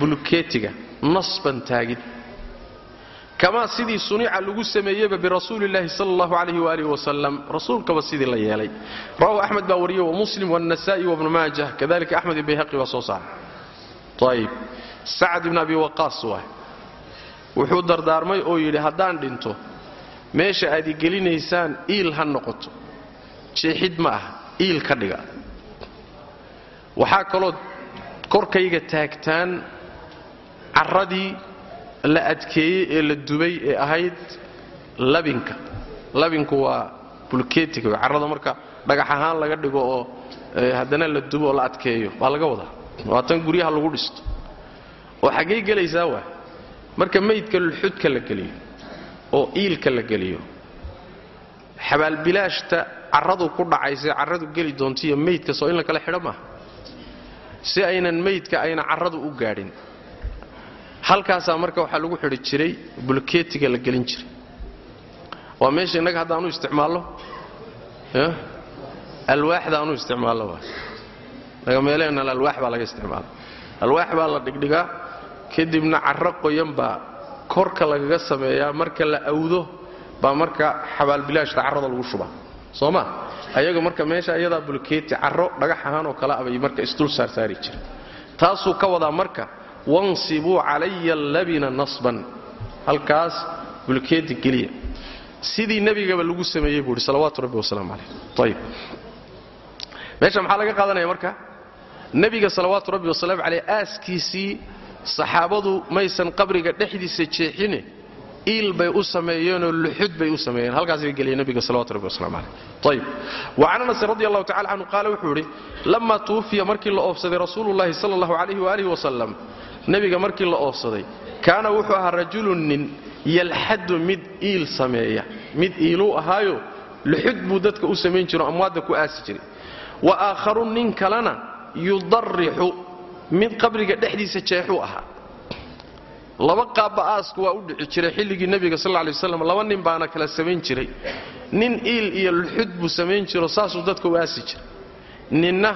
bulkeetiga nasban taagid. Kamaa sidii sunica lagu sameeyeyba birasuulillaahi sal allahu calayh waalihi wasalam rasuulkaba sidii la yeelay. Rawahu axmed baa wariyey wamuslim wannasaa'i wabnu maajah. Kadalika axmed iyo bayhaqi baa soo saaray. Ayib sacd ibn abi waqaas waay wuxuu dardaarmay oo yidhi haddaan dhinto meesha aad i gelinaysaan iil ha noqoto. Jeexid ma ah iil ka dhiga waxaa kaloo korkayga taagtaan carradii la adkeeyey ee la dubay ee ahayd labinka. Labinku waa bulkeetiga carrada marka dhagax ahaan laga dhigo oo haddana la dubo oo la adkeeyo waa laga wadaa. Waa tan guryaha lagu dhisto. Oo xaggay gelaysaa waa? Marka maydka luxudka la geliyo oo iilka la geliyo xabaalbilaashta carradu ku dhacaysay carradu geli doontiiyo maydka soo in la kala xidho maaha si aynan maydka ayna carradu u gaadhin. Halkaasaa marka waxaa lagu xidhi jiray bulkeetiga la gelin jiray. Waa meesha innaga hadda aanu isticmaallo alwaaxda aanu isticmaallo waa. Naga meeleheenna alwaax baa laga isticmaala. Alwaax baa la dhigdhigaa kadibna carro qoyan baa korka lagaga sameeyaa marka la awdo baa marka xabaalbilaashta carrada lagu shubaa soo ma ayaga marka meesha iyadaa bulkeeti carro dhagax ahaan oo kale abay marka isdul saarsaari jira taasuu ka wadaa marka wansibuu calaya labina nasban. Halkaas bulkeeti geliya. Sidii nebigaba lagu sameeyey buu ihi salawaatu rabbi wasalaamu calayh ayib meesha maxaa laga qaadanaya marka? Nebiga salawaatu rabbi wasalaamu caleyh aaskiisii saxaabadu maysan qabriga dhexdiisa jeexine iil bay u sameeyeenoo luxud bay u sameeyeen. Halkaasay geliyeen nebiga salawatu rabbi waslamu caleyh ayib wa can radi allahu tacala canhu qaala wuxuu idhi lamma tuwufiya markii la oofsaday rasuulullahi sala allahu calayhi waalihi wasalam nebiga markii la oofsaday kaana wuxuu ahaa rajulun nin yalxadu mid iil sameeya. Mid iiluu ahaayo luxud buu dadka u samayn jiro amwaadda ku aasi jiray. Wa aakharu nin kalena yudarixu mid qabriga dhexdiisa jeexuu ahaa laba qaabba aasku waa u dhici jiray xilligii nebiga sal lay waslam laba nin baana kala samayn jiray. Nin iil iyo luxud buu samayn jiro saasuu dadka u aasi jiray. Ninna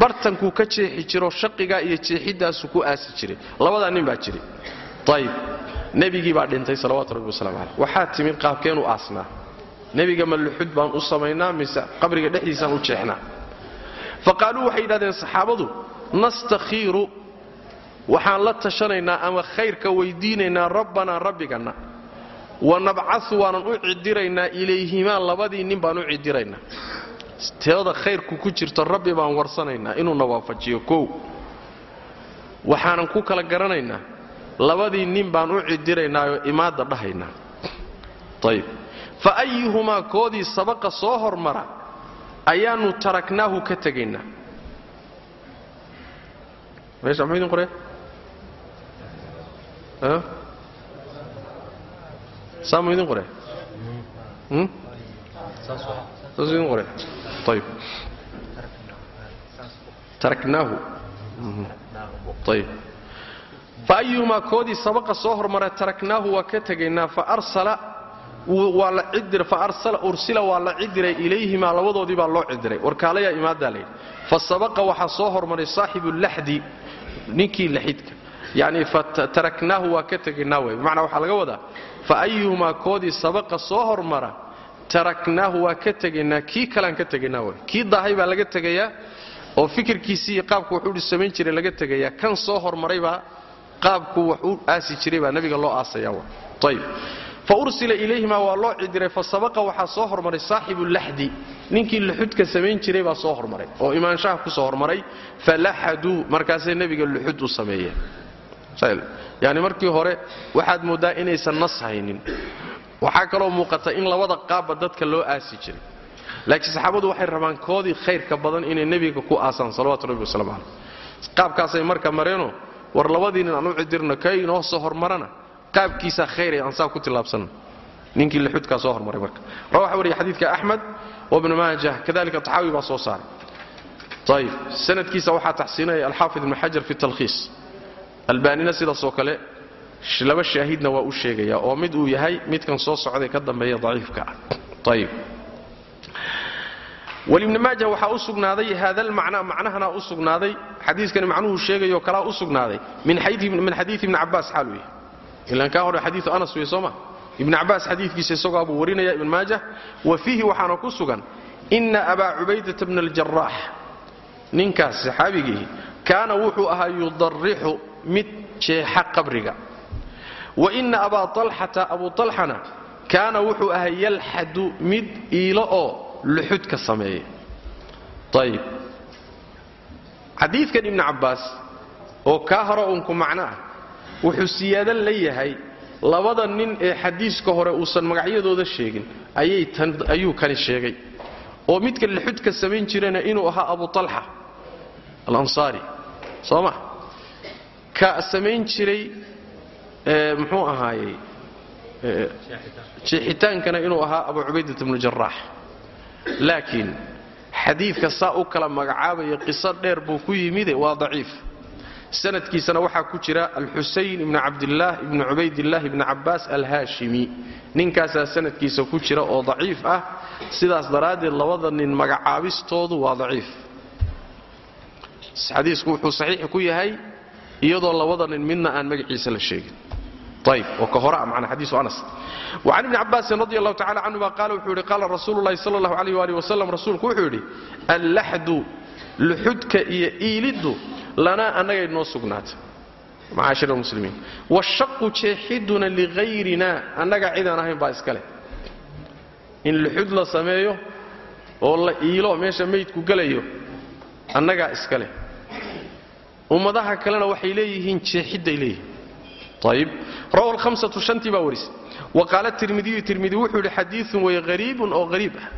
bartankuu ka jeexi jiro shaqigaa iyo jeexiddaasuu ku aasi jiray. Labadaa nin baa jiray. Ayib nebigii baa dhintay salawaatu rabbi waslamu caleyh waxaa timid qaabkeenu aasnaa. Nebiga ma luxud baan u samaynaa mise qabriga dhexdiisaan u jeexnaa? Fa qaaluu waxay yidhahdeen saxaabadu nastakhiiru waxaan la tashanaynaa ama khayrka weydiinaynaa rabbanaa rabbiganna. Wa nabcasu waanan u cidiraynaa ilayhimaa labadii nin baan u cidiraynaa teeda khayrku ku jirto rabbi baan warsanaynaa inuuna waafajiyo kow. Waxaanan ku kala garanaynaa labadii nin baan u cidiraynaaoo imaadda dhahaynaa. Ayib fa ayuhumaa koodii sabaqa soo hormara ayaannu taraknaahu ka tegaynaa meesha muxuu idin qoraya saamuu idin qoraya saasuu idin qoraya ayib taraknaahu ayib faayuhumaa koodii sabaqa soo hormara taraknaahu waa ka tegaynaa ursila waa la cidiray ilayhimaa labadoodii baa loo cidiray warkaalayaa imaadaa layidhi fa sabaqa waxaa soo hormaray saaxibu laxdi ninkii laxidka yacni fataraknaahu waa ka tegaynaa wey bimacnaa waxaa laga wadaa fa ayuhumaa koodii sabaqa soo hormara taraknaahu waa ka tegaynaa kii kalean ka tegaynaa wey kii daahay baa laga tegayaa oo fikirkiisii iyo qaabku wuxuu samayn jiray laga tegayaa. Kan soo hormaraybaa qaabku wax u aasi jiray baa nabiga loo aasaya ayb fa ursila ilayhima waa loo cidiray fa sabaqa waxaa soo hormaray saaxibu laxdi. Ninkii luxudka samayn jiray baa soo hormaray oo imaanshaha ku soo hormaray falaxaduu markaasay nebiga luxud u sameeyeen yani markii hore waxaad mooddaa inaysan nas haynin. Waxaa kaloo muuqata in labada qaabba dadka loo aasi jiray. Laakiin saxaabadu waxay rabaan koodii khayrka badan inay nebiga ku aasaan salawatu rabbi waslamu caleyh qaabkaasay marka mareenoo war labadii nin aan u cidirno kay inoo soo hormarana? Qaabkiisaa khayray aan saa ku tillaabsanno ninkii lixudkaa soo hormaray marka. Rawaxa wariya xadiidka axmed wabnu maajah kadalika taxaawi baa soo saaray. Ayib sanadkiisa waxaa taxsiinaya alxaafid ibnu xajar fi talkhiis albaanina sidaasoo kale laba shaahidna waa u sheegaya oo mid uu yahay midkan soo socday ka dambeeya daciifka. Ah ayib walibni maaja waxaa u sugnaaday haada almacna macnahana u sugnaaday xadiiskani macnuhuu sheegayo kalaa u sugnaaday min xadiii ibni cabaas xaal wey ilan kaa hore xadiiu anas wey sooma ibni cabaas xadiikiisa isagoo warinaya ibn maaja wa fiihi waxaana ku sugan ina abaa cubaydata bna aljaraax ninkaas saxaabigiihi kaana wuxuu ahaa yudarixu mid jeexa qabriga. Wa ina abaa alxata abu alxana kaana wuxuu ahaa yalxadu mid iilo oo luxud ka sameeya ayib xadiidkan ibni cabbaas oo kaa hore unku macno ah wuxuu siyaado la yahay labada nin ee xadiiska hore uusan magacyadooda sheegin. Ayuu kani sheegay. Oo midka luxudka samayn jirana inuu ahaa abu talxa alansaari. Soo ma ka samayn jiray muxuu ahaayey jeexitaankana inuu ahaa abu cubaydat bnu jaraax laakiin xadiidka saa u kala magacaabaya qiso dheer buu ku yimide waa daciif. Sanadkiisana waxaa ku jira alxusayn ibni cabdillaah ibni cubaydillaah ibni cabbaas alhaashimi. Ninkaasaa sanadkiisa ku jira oo daciif ah. Sidaas daraaddeed labada nin magacaabistoodu waa daciif. Xadiisku wuxuu saxiix ku yahay iyadoo labada nin midna aan magaciisa la sheegin. وcan ibni cabaasin radi allahu tacala canhuma qaala wuxuu yidhi qaala rasuulu llahi sala allahu alayh waalih wasalam rasuulku wuxuu yidhi allaxdu luxudka iyo iiliddu lanaa annagay noo sugnaatay macaashir almuslimiin washaqu jeexiduna ligayrina annaga cidaan ahayn baa iska leh. In luxud la sameeyo oo la iilo meesha meydku gelayo annagaa iska leh ummadaha kalena waxay leeyihiin jeexidday leeyihiin ayib rawa alhamsatu shantii baa warisay wa qaala tirmidiyu tirmidi wuxuu yidhi xadiiun way hariibun oo hariib ah.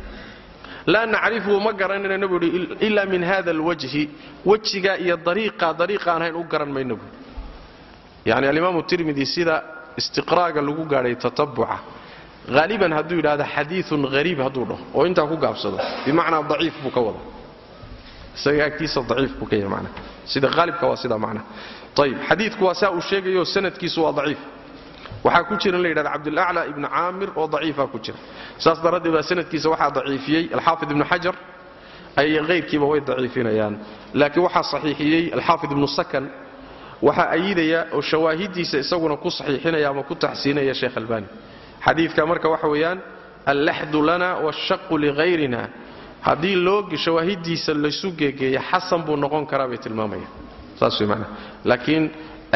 Laa nacrifuhu ma garanayna nabu yidhi ilaa min hada alwajhi. Wejigaa iyo dariiqaa dariiqa aan hayn u garan mayna buui yani alimaamu tirmidi sida istiqraaga lagu gaadhay tatabuca. Haaliban hadduu yidhahdo xadiiun hariib hadduu dhaho oo intaa ku gaabsado. Bimacnaa daciif buu ka wada isaga agtiisa buu ka yahay manaa sida haalibka waa sidaa macnaa ayib xadiidku waa saa uu sheegayo sanadkiisu waa daciif. Waxaa ku jira la yidhahda cabdulacla ibnu caamir oo daciifa ku jira. Saas daraaddeed baa sanadkiisa waxaa daciifiyey alxaafid ibnu xajar ay hayrkiiba way daciifinayaan. Laakiin waxaa saxiixiyey alxaafid ibnu sakan. Waxaa ayidaya oo shawaahidiisa isaguna ku saxiixinaya ama ku taxsiinaya sheekh albani. Xadiidka marka waxa weeyaan allaxdu lana washaqu lihayrina haddii loo shawaahidiisa laysu geegeeya xasan buu noqon karaa bay tilmaamaya. Saas manaa laakiin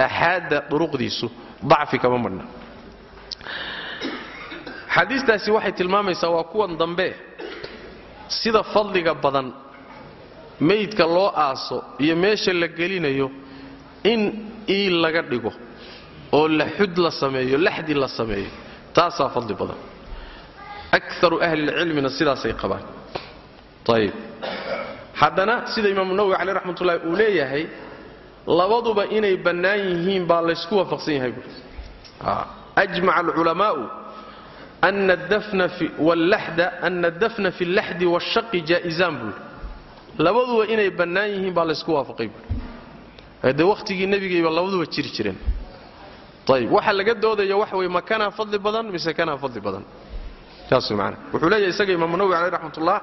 axaadda duruqdiisu dacfi kama madhna xadiistaasi waxay tilmaamaysaa waa kuwan dambe. Sida fadliga badan meydka loo aaso iyo meesha la gelinayo in iil laga dhigo oo laxud la sameeyo laxdi la sameeyo taasaa fadli badan. Akaru ahlilcilmina sidaasay qabaan ayib haddana sida imaamu nawowi caleyh raxmatullahi uu leeyahay labaduba inay bannaan yihiin baa laysku waafaqsan yahay buui ajmaca alculamaa'u ana dafna fi اllaxdi wاshaqi jaa'izaan buui labaduba inay bannaan yihiin baa laysku waafaqay buui dee wakhtigii nebigayba labaduba jiri jireen. Ayib waxa laga doodaya waxa weye ma kanaa fadli badan mise kanaa fadli badan? Saas man wuxuu leeyahay isaga imaamu nawowi caleyh raxmatullah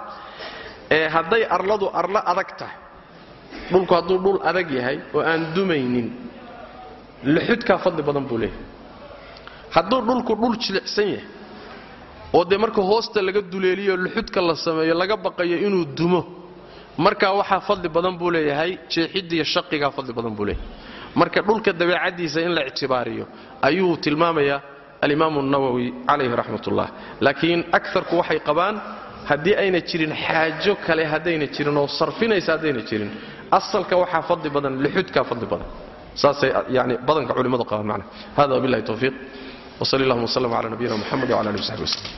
ee hadday arladu arlo adag tahay dhulku hadduu dhul adag yahay oo aan dumaynin luxudkaa fadli badan buu leeyahay. Hadduu dhulku dhul jilicsan yahay oo dee marka hoosta laga duleeliyo luxudka la sameeyo laga baqayo inuu dumo markaa waxaa fadli badan buu leeyahay jeexiddiiyo shaqigaa fadli badan buu leeyahay. Marka dhulka dabeecaddiisa in la ictibaariyo ayuu tilmaamayaa alimaamu nawowi calayhi raxmatullah. Laakiin akarku waxay qabaan haddii ayna jirin xaajo kale haddayna jirin oo sarfinaysa haddayna jirin asalka waxaa fadli badan luxudkaa fadli badan. Saasay yani badanka culimmadu qabaan macna. Hada wabillahi tawfiiq wsal allahuma wslm cala nabiyina muxamed wcala alihi wsaxbi wslm